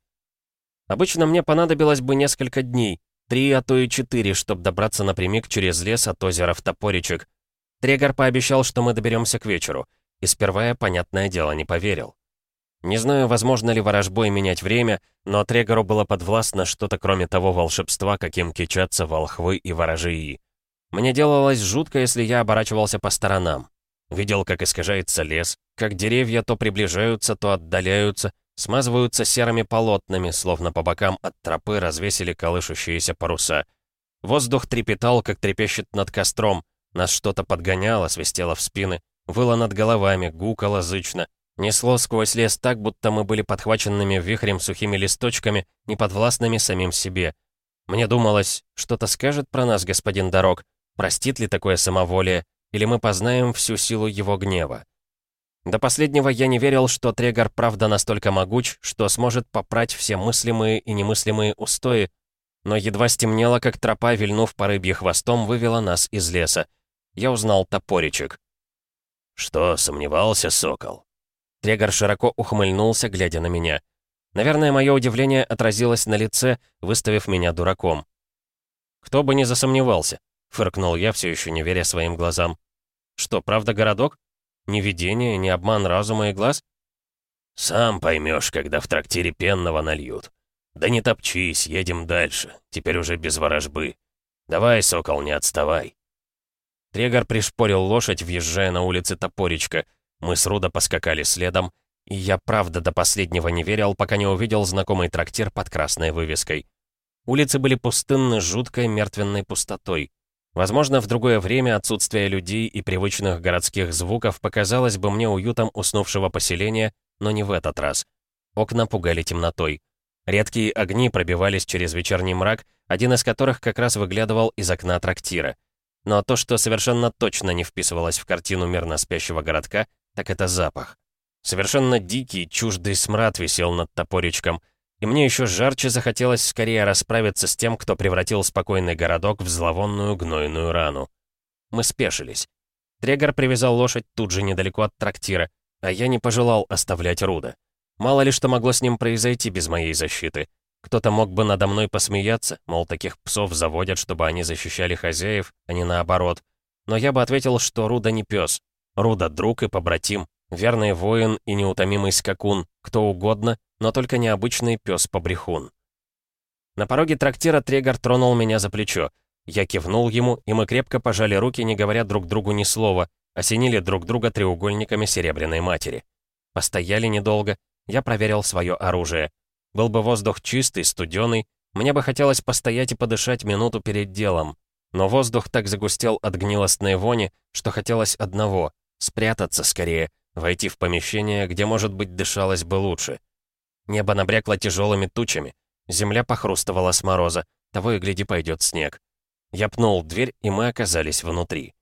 [SPEAKER 1] Обычно мне понадобилось бы несколько дней, Три, а то и четыре, чтобы добраться напрямик через лес от озера в Топоричек. Трегор пообещал, что мы доберемся к вечеру. И сперва я, понятное дело, не поверил. Не знаю, возможно ли ворожбой менять время, но Трегору было подвластно что-то кроме того волшебства, каким кичатся волхвы и ворожии. Мне делалось жутко, если я оборачивался по сторонам. Видел, как искажается лес, как деревья то приближаются, то отдаляются, смазываются серыми полотнами, словно по бокам от тропы развесили колышущиеся паруса. Воздух трепетал, как трепещет над костром, нас что-то подгоняло, свистело в спины, выло над головами, гукало зычно, несло сквозь лес так, будто мы были подхваченными вихрем сухими листочками, неподвластными самим себе. Мне думалось, что-то скажет про нас господин Дорог, простит ли такое самоволие, или мы познаем всю силу его гнева. До последнего я не верил, что Трегор правда настолько могуч, что сможет попрать все мыслимые и немыслимые устои, но едва стемнело, как тропа, вильнув по рыбье хвостом, вывела нас из леса. Я узнал топоричек.
[SPEAKER 3] «Что, сомневался, сокол?»
[SPEAKER 1] Трегор широко ухмыльнулся, глядя на меня. Наверное, мое удивление отразилось на лице, выставив меня дураком. «Кто бы не засомневался», — фыркнул я, все еще не веря своим глазам. «Что, правда городок?» Ни видение, ни обман разума и глаз?
[SPEAKER 3] Сам поймешь, когда в трактире пенного нальют. Да не топчись, едем дальше. Теперь уже без ворожбы. Давай, сокол, не отставай.
[SPEAKER 1] Трегор пришпорил лошадь, въезжая на улице Топоречка. Мы с Руда поскакали следом, и я правда до последнего не верил, пока не увидел знакомый трактир под красной вывеской. Улицы были пустынны жуткой мертвенной пустотой. Возможно, в другое время отсутствие людей и привычных городских звуков показалось бы мне уютом уснувшего поселения, но не в этот раз. Окна пугали темнотой. Редкие огни пробивались через вечерний мрак, один из которых как раз выглядывал из окна трактира. Но то, что совершенно точно не вписывалось в картину мирно спящего городка, так это запах. Совершенно дикий, чуждый смрад висел над топоричком — и мне еще жарче захотелось скорее расправиться с тем, кто превратил спокойный городок в зловонную гнойную рану. Мы спешились. Трегор привязал лошадь тут же недалеко от трактира, а я не пожелал оставлять Руда. Мало ли что могло с ним произойти без моей защиты. Кто-то мог бы надо мной посмеяться, мол, таких псов заводят, чтобы они защищали хозяев, а не наоборот. Но я бы ответил, что Руда не пес. Руда — друг и побратим, верный воин и неутомимый скакун, кто угодно, но только необычный пес-побрехун. На пороге трактира Трегор тронул меня за плечо. Я кивнул ему, и мы крепко пожали руки, не говоря друг другу ни слова, осенили друг друга треугольниками Серебряной Матери. Постояли недолго, я проверил свое оружие. Был бы воздух чистый, студеный, мне бы хотелось постоять и подышать минуту перед делом. Но воздух так загустел от гнилостной вони, что хотелось одного — спрятаться скорее, войти в помещение, где, может быть, дышалось бы лучше. Небо набрякло тяжелыми тучами. Земля похрустывала с мороза. Того и гляди, пойдет снег. Я пнул дверь, и мы оказались внутри.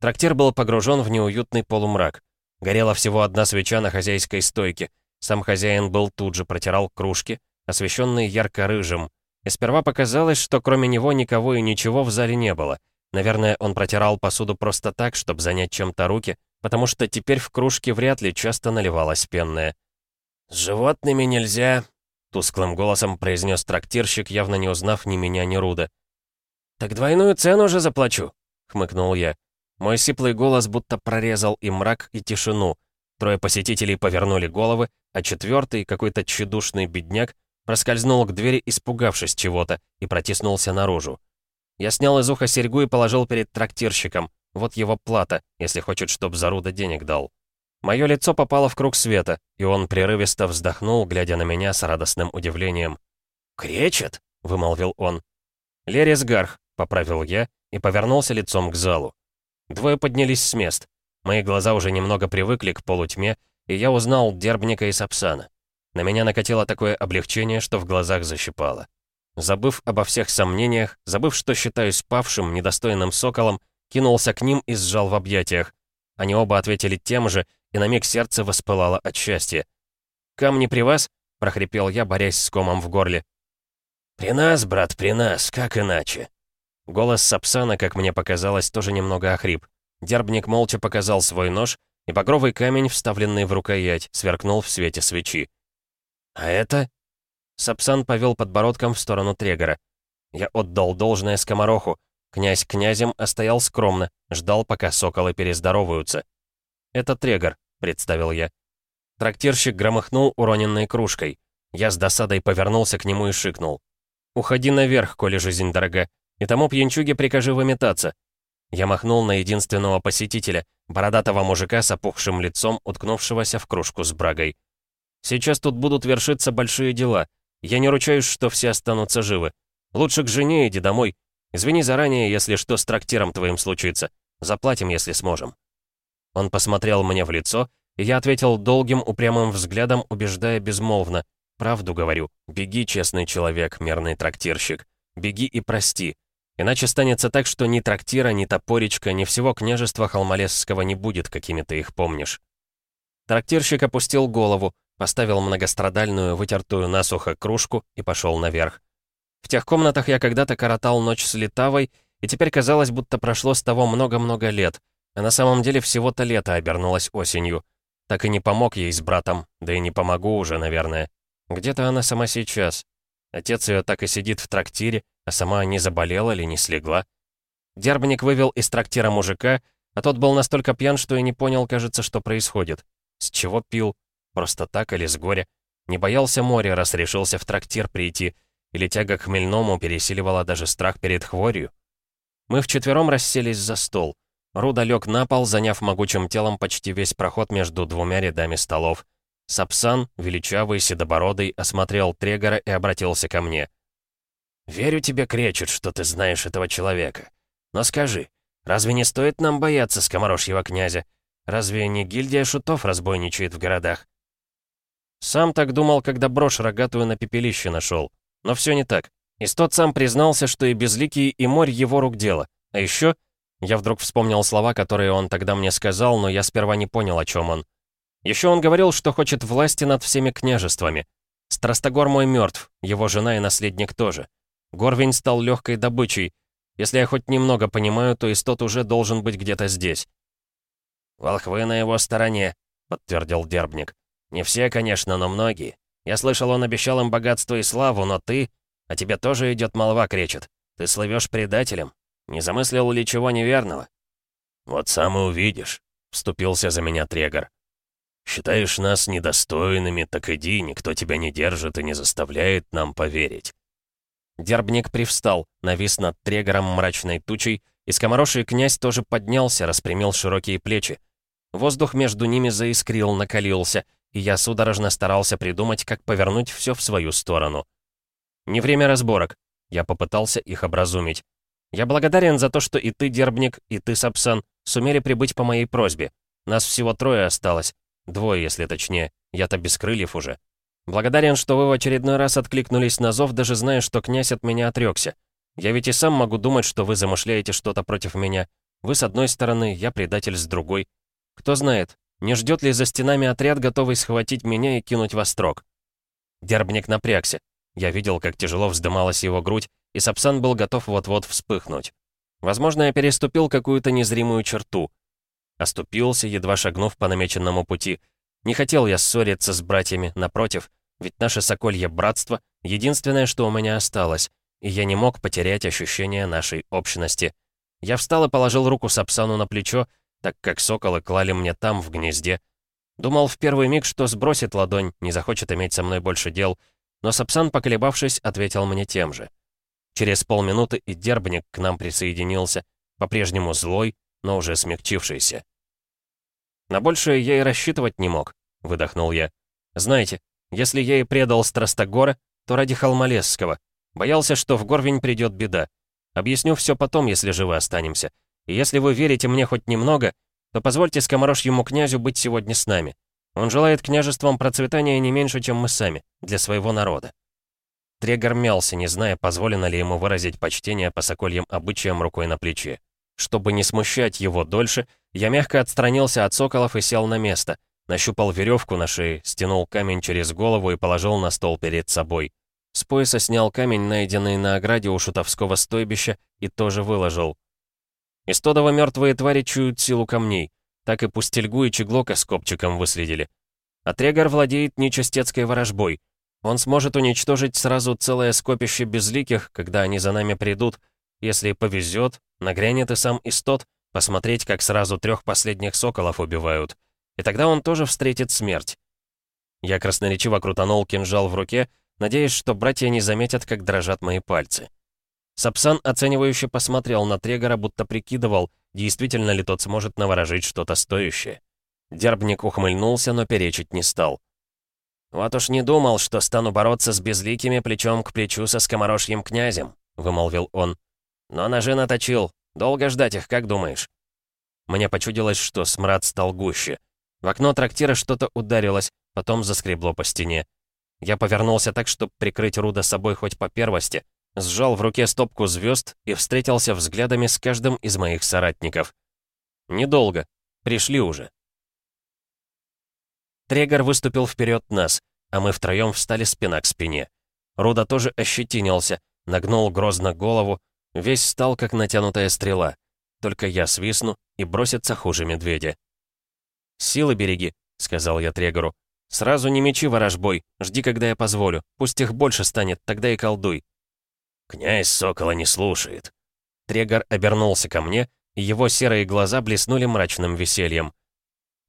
[SPEAKER 1] Трактир был погружен в неуютный полумрак. Горела всего одна свеча на хозяйской стойке. Сам хозяин был тут же, протирал кружки, освещенные ярко-рыжим. И сперва показалось, что кроме него никого и ничего в зале не было. Наверное, он протирал посуду просто так, чтобы занять чем-то руки, потому что теперь в кружке вряд ли часто наливалась пенная.
[SPEAKER 2] «С животными нельзя», — тусклым голосом произнес трактирщик, явно не узнав ни меня, ни Руда. «Так двойную цену же заплачу», — хмыкнул я. Мой сиплый голос будто прорезал и мрак, и тишину. Трое посетителей повернули головы, а четвертый, какой-то тщедушный бедняк, проскользнул к двери, испугавшись чего-то, и протиснулся наружу. Я снял из уха серьгу и положил перед трактирщиком. Вот его плата, если хочет, чтоб Заруда денег дал. Мое лицо попало в круг света, и он прерывисто вздохнул, глядя на меня с радостным удивлением.
[SPEAKER 3] «Кречет?» — вымолвил он.
[SPEAKER 1] «Лерис Гарх», — поправил я и повернулся лицом к залу. Двое поднялись с мест. Мои глаза уже немного привыкли к полутьме, и я узнал Дербника и Сапсана. На меня накатило такое облегчение, что в глазах защипало. Забыв обо всех сомнениях, забыв, что считаюсь павшим, недостойным соколом, кинулся к ним и сжал в объятиях. Они оба ответили тем же, и на миг сердце воспылало от счастья. «Камни при вас?» — прохрипел я, борясь с комом в горле.
[SPEAKER 3] «При нас, брат, при нас, как иначе?»
[SPEAKER 1] Голос Сапсана, как мне показалось, тоже немного охрип. Дербник молча показал свой нож, и багровый камень, вставленный в рукоять, сверкнул в свете свечи.
[SPEAKER 3] «А это?»
[SPEAKER 1] Сапсан повел подбородком в сторону Трегора. Я отдал должное скомороху. Князь князем, а стоял скромно, ждал, пока соколы перездороваются. «Это Трегор», — представил я. Трактирщик громыхнул уроненной кружкой. Я с досадой повернулся к нему и шикнул. «Уходи наверх, коли жизнь дорога, и тому пьянчуге прикажи выметаться». Я махнул на единственного посетителя, бородатого мужика с опухшим лицом, уткнувшегося в кружку с брагой. «Сейчас тут будут вершиться большие дела. Я не ручаюсь, что все останутся живы. Лучше к жене иди домой. Извини заранее, если что с трактиром твоим случится. Заплатим, если сможем». Он посмотрел мне в лицо, и я ответил долгим упрямым взглядом, убеждая безмолвно. «Правду говорю. Беги, честный человек, мерный трактирщик. Беги и прости. Иначе станется так, что ни трактира, ни топоречка, ни всего княжества Холмолесского не будет, какими ты их помнишь». Трактирщик опустил голову, поставил многострадальную, вытертую насухо кружку и пошел наверх. В тех комнатах я когда-то коротал ночь с Литавой, и теперь казалось, будто прошло с того много-много лет, а на самом деле всего-то лето обернулось осенью. Так и не помог ей с братом, да и не помогу уже, наверное. Где-то она сама сейчас. Отец ее так и сидит в трактире, а сама не заболела или не слегла. Дербник вывел из трактира мужика, а тот был настолько пьян, что и не понял, кажется, что происходит. С чего пил? Просто так или с горя? Не боялся моря, раз решился в трактир прийти, или тяга к хмельному пересиливала даже страх перед хворью? Мы вчетвером расселись за стол. Руда лег на пол, заняв могучим телом почти весь проход между двумя рядами столов. Сапсан, величавый, седобородый, осмотрел Трегора и обратился ко мне. «Верю тебе, кречет, что ты знаешь этого человека. Но скажи, разве не стоит нам бояться скоморожьего князя? Разве не гильдия шутов разбойничает в городах?» Сам так думал, когда брошь рогатую на пепелище нашел. Но все не так. Истот сам признался, что и Безликий, и Морь его рук дело. А еще я вдруг вспомнил слова, которые он тогда мне сказал, но я сперва не понял, о чем он. Еще он говорил, что хочет власти над всеми княжествами. Страстогор мой мертв, его жена и наследник тоже. Горвень стал легкой добычей. Если я хоть немного понимаю, то Истот уже должен быть где-то здесь. «Волхвы на его стороне», — подтвердил Дербник. «Не все, конечно, но многие. Я слышал, он обещал им богатство и славу, но ты... А тебе тоже идет молва, кричит. Ты слывешь предателем. Не замыслил ли чего неверного?» «Вот сам и увидишь», — вступился за меня Трегор. «Считаешь нас недостойными, так иди, никто тебя не держит и не заставляет нам поверить». Дербник привстал, навис над Трегором мрачной тучей, и скомороший князь тоже поднялся, распрямил широкие плечи. Воздух между ними заискрил, накалился, и я судорожно старался придумать, как повернуть все в свою сторону. «Не время разборок», — я попытался их образумить. «Я благодарен за то, что и ты, Дербник, и ты, Сапсан, сумели прибыть по моей просьбе. Нас всего трое осталось. Двое, если точнее. Я-то без крыльев уже. Благодарен, что вы в очередной раз откликнулись на зов, даже зная, что князь от меня отрекся. Я ведь и сам могу думать, что вы замышляете что-то против меня. Вы с одной стороны, я предатель с другой. Кто знает, не ждет ли за стенами отряд, готовый схватить меня и кинуть во строк? Дербник напрягся. Я видел, как тяжело вздымалась его грудь, и Сапсан был готов вот-вот вспыхнуть. Возможно, я переступил какую-то незримую черту. Оступился, едва шагнув по намеченному пути. Не хотел я ссориться с братьями, напротив, ведь наше соколье братство — единственное, что у меня осталось, и я не мог потерять ощущение нашей общности. Я встал и положил руку Сапсану на плечо, так как соколы клали мне там, в гнезде. Думал в первый миг, что сбросит ладонь, не захочет иметь со мной больше дел, но Сапсан, поколебавшись, ответил мне тем же. Через полминуты и Дербник к нам присоединился, по-прежнему злой, но уже смягчившийся. «На большее я и рассчитывать не мог», — выдохнул я. «Знаете, если я и предал Страстогора, то ради Холмолесского. Боялся, что в Горвень придет беда. Объясню все потом, если живы останемся. И если вы верите мне хоть немного, то позвольте скоморожьему князю быть сегодня с нами. Он желает княжествам процветания не меньше, чем мы сами, для своего народа». Трегор мялся, не зная, позволено ли ему выразить почтение по сокольям обычаям рукой на плече. Чтобы не смущать его дольше, я мягко отстранился от соколов и сел на место, нащупал веревку на шее, стянул камень через голову и положил на стол перед собой. С пояса снял камень, найденный на ограде у шутовского стойбища, и тоже выложил. Истодово мертвые твари чуют силу камней. Так и пустельгу и чеглока с копчиком выследили. А Трегор владеет нечастецкой ворожбой. Он сможет уничтожить сразу целое скопище безликих, когда они за нами придут. Если повезет, нагрянет и сам Истот, посмотреть, как сразу трех последних соколов убивают. И тогда он тоже встретит смерть. Я красноречиво крутанул кинжал в руке, надеясь, что братья не заметят, как дрожат мои пальцы. Сапсан оценивающе посмотрел на Трегора, будто прикидывал, действительно ли тот сможет наворожить что-то стоящее. Дербник ухмыльнулся, но перечить не стал. «Вот уж не думал, что стану бороться с безликими плечом к плечу со скоморожьим князем», — вымолвил он. «Но ножи наточил. Долго ждать их, как думаешь?» Мне почудилось, что смрад стал гуще. В окно трактира что-то ударилось, потом заскребло по стене. Я повернулся так, чтобы прикрыть Руда собой хоть по первости, сжал в руке стопку звезд и встретился взглядами с каждым из моих соратников. Недолго. Пришли уже. Трегор выступил вперед нас, а мы втроем встали спина к спине. Руда тоже ощетинился, нагнул грозно голову, весь стал как натянутая стрела. Только я свистну и бросится хуже медведя. «Силы береги», — сказал я Трегору. «Сразу не мечи ворожбой, жди, когда я позволю. Пусть их больше станет, тогда и колдуй».
[SPEAKER 3] «Князь Сокола не слушает».
[SPEAKER 1] Трегор обернулся ко мне, и его серые глаза блеснули мрачным весельем.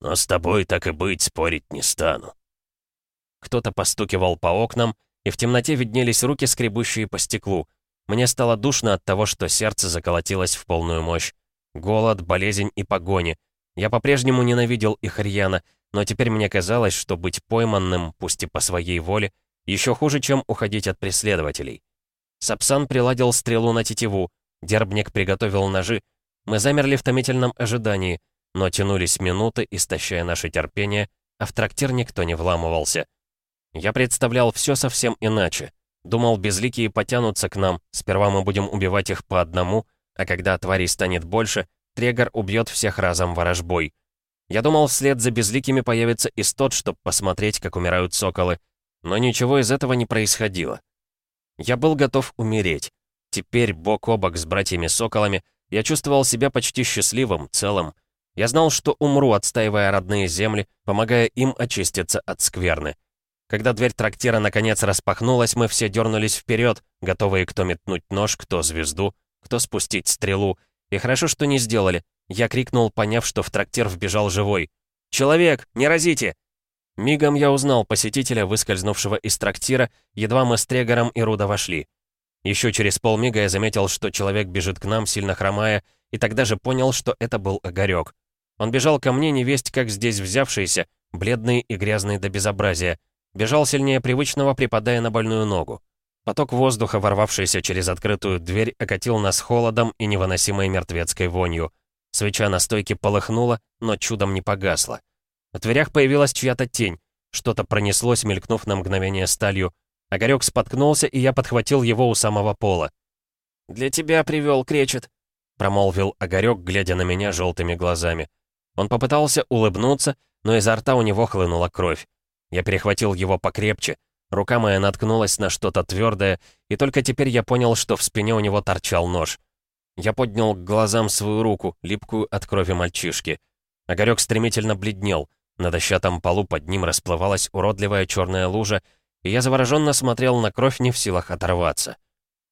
[SPEAKER 3] «Но с тобой так и быть спорить не стану».
[SPEAKER 1] Кто-то постукивал по окнам, и в темноте виднелись руки, скребущие по стеклу. Мне стало душно от того, что сердце заколотилось в полную мощь. Голод, болезнь и погони. Я по-прежнему ненавидел их рьяно, но теперь мне казалось, что быть пойманным, пусть и по своей воле, еще хуже, чем уходить от преследователей. Сапсан приладил стрелу на тетиву, Дербник приготовил ножи. Мы замерли в томительном ожидании, но тянулись минуты, истощая наше терпение, а в трактир никто не вламывался. Я представлял все совсем иначе. Думал, безликие потянутся к нам, сперва мы будем убивать их по одному, а когда тварей станет больше, Трегор убьет всех разом ворожбой. Я думал, вслед за безликими появится и тот, чтобы посмотреть, как умирают соколы, но ничего из этого не происходило. Я был готов умереть. Теперь, бок о бок с братьями-соколами, я чувствовал себя почти счастливым, целым. Я знал, что умру, отстаивая родные земли, помогая им очиститься от скверны. Когда дверь трактира наконец распахнулась, мы все дернулись вперед, готовые кто метнуть нож, кто звезду, кто спустить стрелу. И хорошо, что не сделали. Я крикнул, поняв, что в трактир вбежал живой. «Человек, не разите!» Мигом я узнал посетителя, выскользнувшего из трактира, едва мы с Трегором и Руда вошли. Еще через полмига я заметил, что человек бежит к нам, сильно хромая, и тогда же понял, что это был Огарёк. Он бежал ко мне, невесть как здесь взявшийся, бледный и грязный до безобразия. Бежал сильнее привычного, припадая на больную ногу. Поток воздуха, ворвавшийся через открытую дверь, окатил нас холодом и невыносимой мертвецкой вонью. Свеча на стойке полыхнула, но чудом не погасла. В дверях появилась чья-то тень. Что-то пронеслось, мелькнув на мгновение сталью. Огарёк споткнулся, и я подхватил его у самого пола. «Для тебя привел, кречет», — промолвил Огарёк, глядя на меня желтыми глазами. Он попытался улыбнуться, но изо рта у него хлынула кровь. Я перехватил его покрепче. Рука моя наткнулась на что-то твердое, и только теперь я понял, что в спине у него торчал нож. Я поднял к глазам свою руку, липкую от крови мальчишки. Огарёк стремительно бледнел. На дощатом полу под ним расплывалась уродливая черная лужа, и я завороженно смотрел на кровь, не в силах оторваться.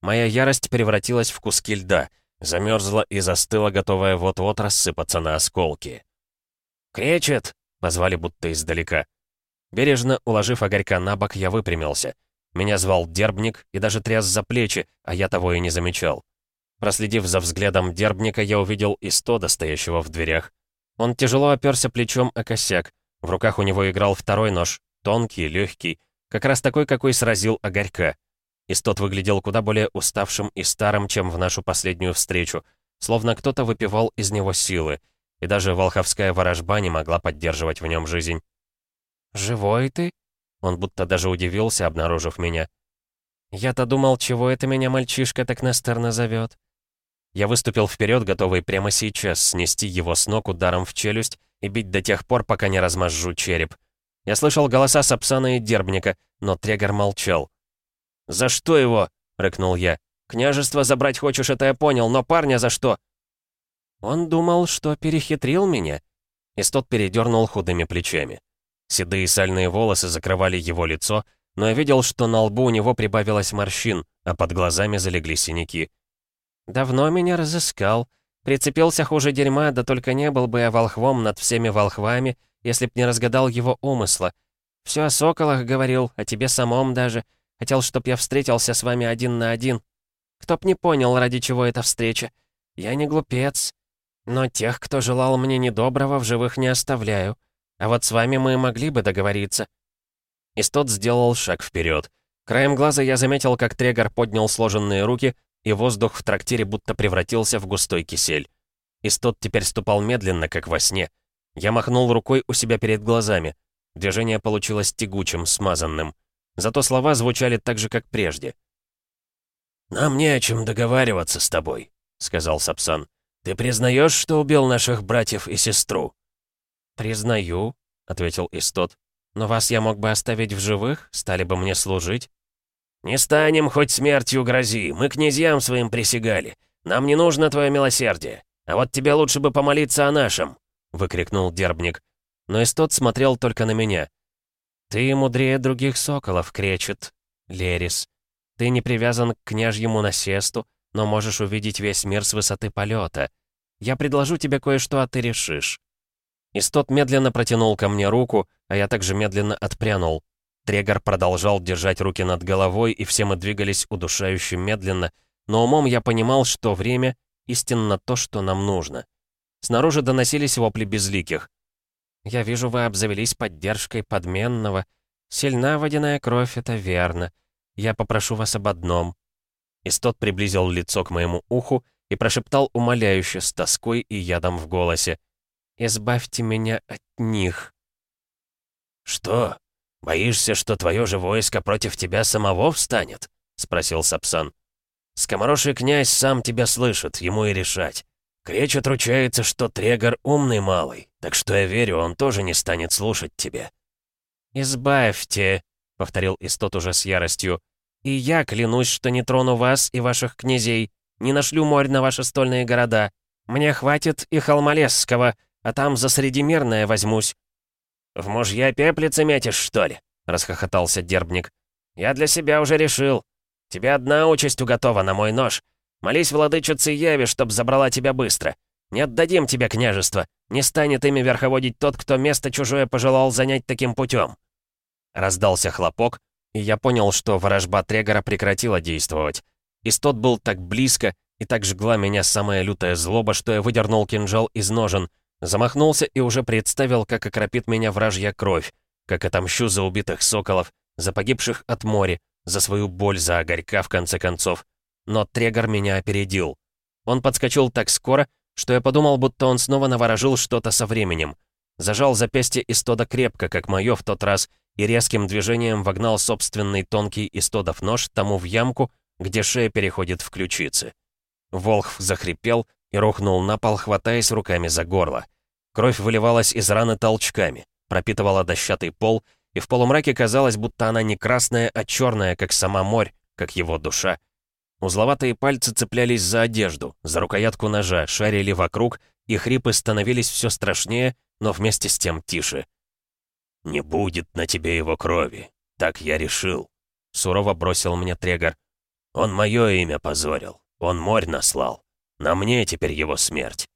[SPEAKER 1] Моя ярость превратилась в куски льда, замерзла и застыла, готовая вот-вот рассыпаться на осколки. «Кречет!» — позвали будто издалека. Бережно уложив огорька на бок, я выпрямился. Меня звал Дербник и даже тряс за плечи, а я того и не замечал. Проследив за взглядом Дербника, я увидел Истода, стоящего в дверях. Он тяжело оперся плечом о косяк. В руках у него играл второй нож, тонкий, легкий, как раз такой, какой сразил Огарька. Истот выглядел куда более уставшим и старым, чем в нашу последнюю встречу, словно кто-то выпивал из него силы, и даже волховская ворожба не могла поддерживать в нем жизнь. «Живой ты?» Он будто даже удивился, обнаружив меня. «Я-то думал, чего это меня мальчишка так настырно зовет?» Я выступил вперед, готовый прямо сейчас снести его с ног ударом в челюсть и бить до тех пор, пока не размажу череп. Я слышал голоса Сапсана и Дербника, но Трегор молчал. «За что его?» — рыкнул я. «Княжество забрать хочешь, это я понял, но парня за что?» Он думал, что перехитрил меня. Истот передернул худыми плечами. Седые сальные волосы закрывали его лицо, но я видел, что на лбу у него прибавилось морщин, а под глазами залегли синяки. «Давно меня разыскал. Прицепился хуже дерьма, да только не был бы я волхвом над всеми волхвами, если б не разгадал его умысла. Все о соколах говорил, о тебе самом даже. Хотел, чтоб я встретился с вами один на один. Кто б не понял, ради чего эта встреча. Я не глупец. Но тех, кто желал мне недоброго, в живых не оставляю. А вот с вами мы могли бы договориться». Истот сделал шаг вперед. Краем глаза я заметил, как Трегор поднял сложенные руки, и воздух в трактире будто превратился в густой кисель. Истот теперь ступал медленно, как во сне. Я махнул рукой у себя перед глазами. Движение получилось тягучим, смазанным. Зато слова звучали так же, как прежде.
[SPEAKER 3] «Нам не о чем договариваться с тобой», — сказал Сапсан. «Ты признаешь, что убил наших братьев и сестру?»
[SPEAKER 1] «Признаю», — ответил Истот. «Но вас я мог бы оставить в живых, стали бы мне служить».
[SPEAKER 3] «Не станем, хоть смертью грози, мы князьям своим присягали. Нам не нужно твое милосердие. А вот тебе лучше бы помолиться о нашем», — выкрикнул Дербник.
[SPEAKER 1] Но Истот смотрел только на меня. «Ты мудрее других соколов, кречет, Лерис. Ты не привязан к княжьему насесту, но можешь увидеть весь мир с высоты полета. Я предложу тебе кое-что, а ты решишь». Истот медленно протянул ко мне руку, а я также медленно отпрянул. Трегор продолжал держать руки над головой, и все мы двигались удушающе медленно, но умом я понимал, что время — истинно то, что нам нужно. Снаружи доносились вопли безликих. «Я вижу, вы обзавелись поддержкой подменного. Сильна водяная кровь, это верно. Я попрошу вас об одном». Истот приблизил лицо к моему уху и прошептал умоляюще, с тоской и ядом в голосе. «Избавьте меня от них».
[SPEAKER 3] «Что? Боишься, что твое же войско против тебя самого встанет?» — спросил Сапсан. «Скомороший князь сам тебя слышит, ему и решать. Креч отручается, что Трегор умный малый, так что я верю, он тоже не станет слушать тебя».
[SPEAKER 1] «Избавьте», — повторил Истот уже с яростью. «И я клянусь, что не трону вас и ваших князей, не нашлю морь на ваши стольные города. Мне хватит и Холмолесского, а там за Средимирное возьмусь».
[SPEAKER 3] «В мужья пеплицы метишь, что ли?» — расхохотался Дербник. «Я для себя уже решил. Тебе одна участь уготова на мой нож. Молись владычице Яве, чтоб забрала тебя быстро. Не отдадим тебе княжество. Не станет ими верховодить тот, кто место чужое пожелал занять таким путем.
[SPEAKER 1] Раздался хлопок, и я понял, что ворожба Трегора прекратила действовать. Истот был так близко, и так жгла меня самая лютая злоба, что я выдернул кинжал из ножен, замахнулся и уже представил, как окропит меня вражья кровь, как отомщу за убитых соколов, за погибших от моря, за свою боль, за огорька, в конце концов. Но Трегор меня опередил. Он подскочил так скоро, что я подумал, будто он снова наворожил что-то со временем. Зажал запястье Истода крепко, как мое в тот раз, и резким движением вогнал собственный тонкий Истодов нож тому в ямку, где шея переходит в ключицы. Волхв захрипел и рухнул на пол, хватаясь руками за горло. Кровь выливалась из раны толчками, пропитывала дощатый пол, и в полумраке казалось, будто она не красная, а черная, как сама морь, как его душа. Узловатые пальцы цеплялись за одежду, за рукоятку ножа, шарили вокруг, и хрипы становились все страшнее, но вместе с тем тише.
[SPEAKER 3] «Не будет на тебе его крови. Так я решил», — сурово бросил мне Трегор. «Он мое имя позорил. Он морь наслал. На мне теперь его смерть».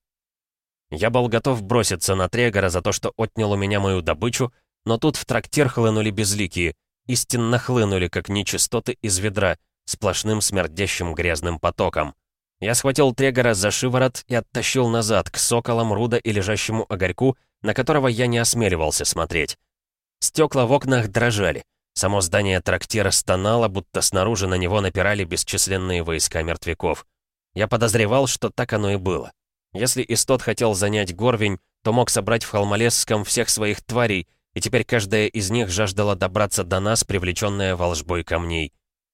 [SPEAKER 1] Я был готов броситься на Трегора за то, что отнял у меня мою добычу, но тут в трактир хлынули безликие, истинно хлынули, как нечистоты из ведра, сплошным смердящим грязным потоком. Я схватил Трегора за шиворот и оттащил назад, к соколам, Руда и лежащему огорьку, на которого я не осмеливался смотреть. Стекла в окнах дрожали. Само здание трактира стонало, будто снаружи на него напирали бесчисленные войска мертвяков. Я подозревал, что так оно и было. Если Истот хотел занять Горвень, то мог собрать в Холмолесском всех своих тварей, и теперь каждая из них жаждала добраться до нас, привлеченная волжбой камней.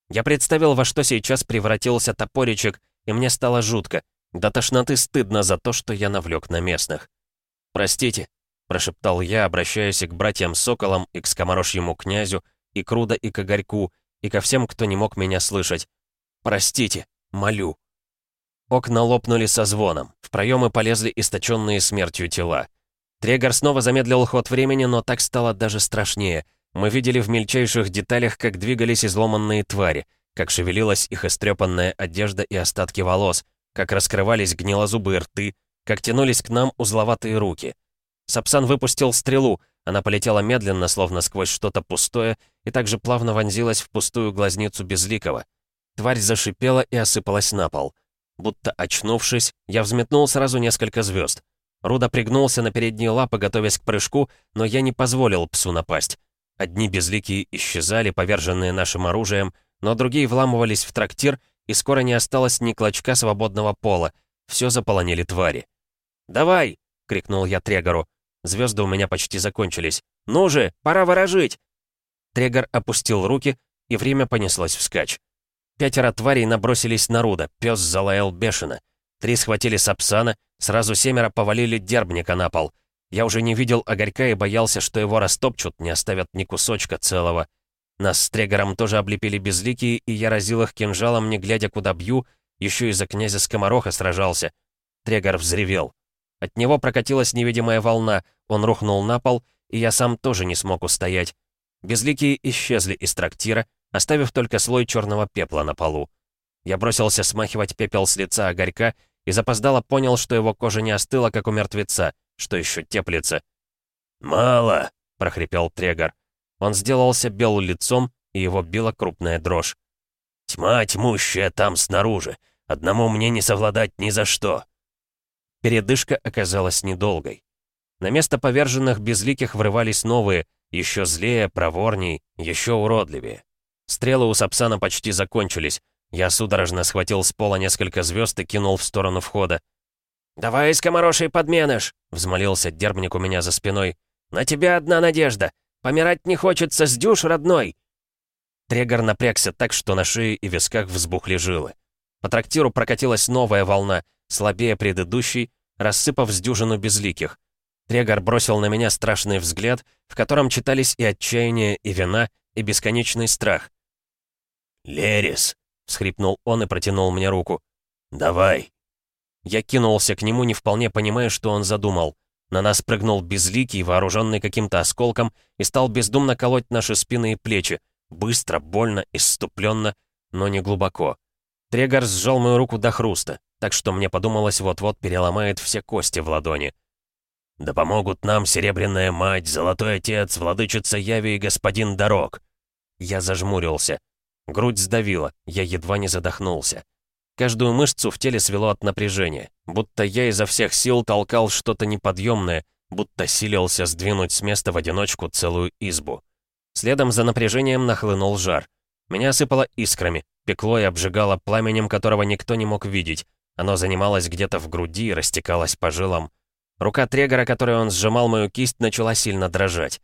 [SPEAKER 1] Я представил, во что сейчас превратился топоричек, и мне стало жутко. До тошноты стыдно за то, что я навлек на местных. «Простите», — прошептал я, обращаясь и к братьям-соколам, и к скоморожьему князю, и к Руда, и к Игорьку, и ко всем, кто не мог меня слышать. «Простите, молю». Окна лопнули со звоном, в проемы полезли источенные смертью тела. Трегор снова замедлил ход времени, но так стало даже страшнее. Мы видели в мельчайших деталях, как двигались изломанные твари, как шевелилась их истрепанная одежда и остатки волос, как раскрывались гнилозубые рты, как тянулись к нам узловатые руки. Сапсан выпустил стрелу, она полетела медленно, словно сквозь что-то пустое, и также плавно вонзилась в пустую глазницу Безликого. Тварь зашипела и осыпалась на пол. Будто очнувшись, я взметнул сразу несколько звезд. Руда пригнулся на передние лапы, готовясь к прыжку, но я не позволил псу напасть. Одни безликие исчезали, поверженные нашим оружием, но другие вламывались в трактир, и скоро не осталось ни клочка свободного пола. Все заполонили твари. «Давай!» — крикнул я Трегору. Звезды у меня почти закончились. «Ну же, пора ворожить!» Трегор опустил руки, и время понеслось вскачь. Пятеро тварей набросились на Руда, пес залаял бешено. Три схватили Сапсана, сразу семеро повалили дербника на пол. Я уже не видел огорька и боялся, что его растопчут, не оставят ни кусочка целого. Нас с Трегором тоже облепили безликие, и я разил их кинжалом, не глядя, куда бью, еще и за князя Скомороха сражался. Трегор взревел. От него прокатилась невидимая волна, он рухнул на пол, и я сам тоже не смог устоять. Безликие исчезли из трактира, оставив только слой черного пепла на полу. Я бросился смахивать пепел с лица огорька и запоздало понял, что его кожа не остыла, как у мертвеца, что еще теплится.
[SPEAKER 3] «Мало!»
[SPEAKER 1] — прохрипел Трегор. Он сделался бел лицом, и его била крупная дрожь.
[SPEAKER 3] «Тьма тьмущая там снаружи. Одному мне не совладать ни за что!»
[SPEAKER 1] Передышка оказалась недолгой. На место поверженных безликих врывались новые, еще злее, проворней, еще уродливее. Стрелы у Сапсана почти закончились. Я судорожно схватил с пола несколько звезд и кинул в сторону входа.
[SPEAKER 2] «Давай, скомороший подменыш!» — взмолился дербник у меня за спиной. «На тебя одна надежда! Помирать не хочется, сдюшь, родной!»
[SPEAKER 1] Трегор напрягся так, что на шее и висках взбухли жилы. По трактиру прокатилась новая волна, слабее предыдущей, рассыпав с безликих. Трегор бросил на меня страшный взгляд, в котором читались и отчаяние, и вина, и бесконечный страх.
[SPEAKER 3] «Лерис!» — всхрипнул он и протянул мне руку. «Давай!»
[SPEAKER 1] Я кинулся к нему, не вполне понимая, что он задумал. На нас прыгнул безликий, вооруженный каким-то осколком, и стал бездумно колоть наши спины и плечи. Быстро, больно, исступленно, но не глубоко. Трегор сжал мою руку до хруста, так что мне подумалось, вот-вот переломает все кости в ладони.
[SPEAKER 3] «Да помогут нам Серебряная Мать, Золотой Отец, Владычица Яви и Господин Дорог!»
[SPEAKER 1] Я зажмурился. Грудь сдавила, я едва не задохнулся. Каждую мышцу в теле свело от напряжения, будто я изо всех сил толкал что-то неподъемное, будто силился сдвинуть с места в одиночку целую избу. Следом за напряжением нахлынул жар. Меня осыпало искрами, пекло и обжигало пламенем, которого никто не мог видеть. Оно занималось где-то в груди и растекалось по жилам. Рука Трегора, которой он сжимал мою кисть, начала сильно дрожать.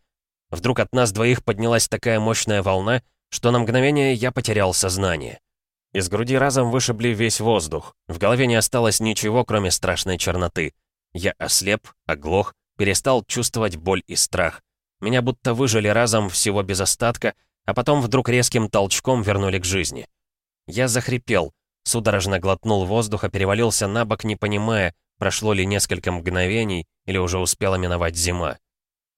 [SPEAKER 1] Вдруг от нас двоих поднялась такая мощная волна, что на мгновение я потерял сознание. Из груди разом вышибли весь воздух. В голове не осталось ничего, кроме страшной черноты. Я ослеп, оглох, перестал чувствовать боль и страх. Меня будто выжили разом всего без остатка, а потом вдруг резким толчком вернули к жизни. Я захрипел, судорожно глотнул воздуха, перевалился на бок, не понимая, прошло ли несколько мгновений или уже успела миновать зима.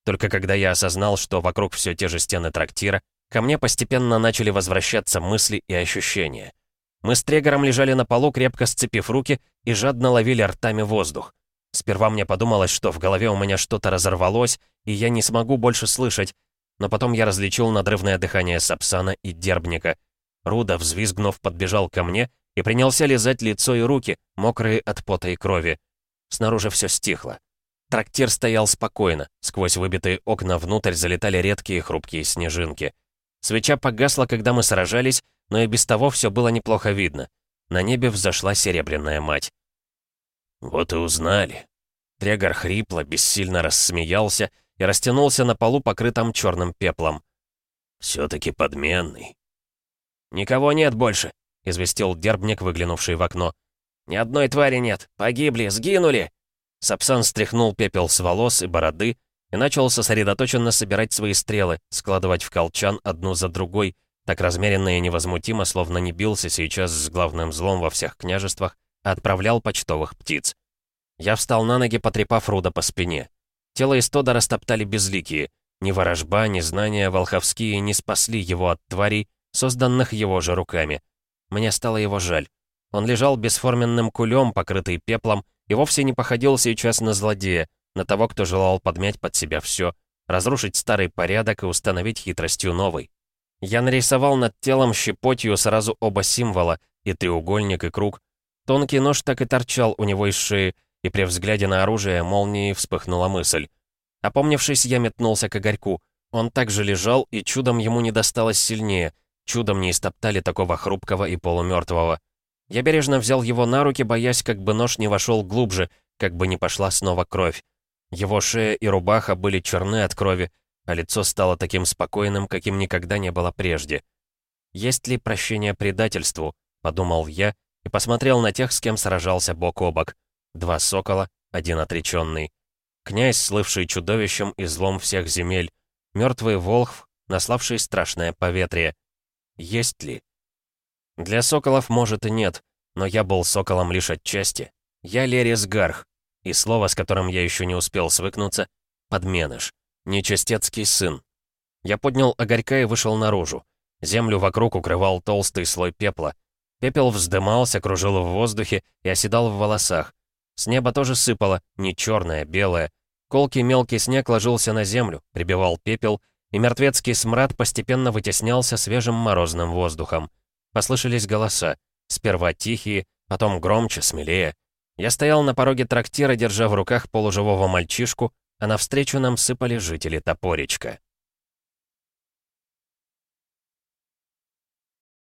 [SPEAKER 1] Только когда я осознал, что вокруг все те же стены трактира, ко мне постепенно начали возвращаться мысли и ощущения. Мы с Трегором лежали на полу, крепко сцепив руки, и жадно ловили ртами воздух. Сперва мне подумалось, что в голове у меня что-то разорвалось, и я не смогу больше слышать, но потом я различил надрывное дыхание Сапсана и Дербника. Руда, взвизгнув, подбежал ко мне и принялся лизать лицо и руки, мокрые от пота и крови. Снаружи все стихло. Трактир стоял спокойно, сквозь выбитые окна внутрь залетали редкие хрупкие снежинки. Свеча погасла, когда мы сражались, но и без того все было неплохо видно. На небе взошла серебряная мать.
[SPEAKER 3] «Вот и узнали».
[SPEAKER 1] Трегор хрипло, бессильно рассмеялся и растянулся на полу, покрытым черным пеплом.
[SPEAKER 3] «Все-таки подменный».
[SPEAKER 2] «Никого нет больше», —
[SPEAKER 1] известил Дербник, выглянувший в окно.
[SPEAKER 2] «Ни одной твари нет. Погибли, сгинули!»
[SPEAKER 1] Сапсан стряхнул пепел с волос и бороды и начал сосредоточенно собирать свои стрелы, складывать в колчан одну за другой, так размеренно и невозмутимо, словно не бился сейчас с главным злом во всех княжествах, а отправлял почтовых птиц. Я встал на ноги, потрепав Руда по спине. Тело Истода растоптали безликие. Ни ворожба, ни знания волховские не спасли его от тварей, созданных его же руками. Мне стало его жаль. Он лежал бесформенным кулем, покрытый пеплом, и вовсе не походил сейчас на злодея, на того, кто желал подмять под себя все, разрушить старый порядок и установить хитростью новый. Я нарисовал над телом щепотью сразу оба символа, и треугольник, и круг. Тонкий нож так и торчал у него из шеи, и при взгляде на оружие молнией вспыхнула мысль. Опомнившись, я метнулся к огорьку. Он также лежал, и чудом ему не досталось сильнее, чудом не истоптали такого хрупкого и полумертвого. Я бережно взял его на руки, боясь, как бы нож не вошел глубже, как бы не пошла снова кровь. Его шея и рубаха были черны от крови, а лицо стало таким спокойным, каким никогда не было прежде. «Есть ли прощение предательству?» — подумал я и посмотрел на тех, с кем сражался бок о бок. Два сокола, один отреченный. Князь, слывший чудовищем и злом всех земель. Мертвый волхв, наславший страшное поветрие. Есть ли? Для соколов, может, и нет, но я был соколом лишь отчасти. Я Лерис Гарх, и слово, с которым я еще не успел свыкнуться, подменыш. Нечастецкий сын. Я поднял огорька и вышел наружу. Землю вокруг укрывал толстый слой пепла. Пепел вздымался, кружил в воздухе и оседал в волосах. С неба тоже сыпало, не черное, белое. Колкий мелкий снег ложился на землю, прибивал пепел, и мертвецкий смрад постепенно вытеснялся свежим морозным воздухом. Послышались голоса, сперва тихие, потом громче, смелее. Я стоял на пороге трактира, держа в руках полуживого мальчишку, а навстречу нам сыпали жители Топоречка.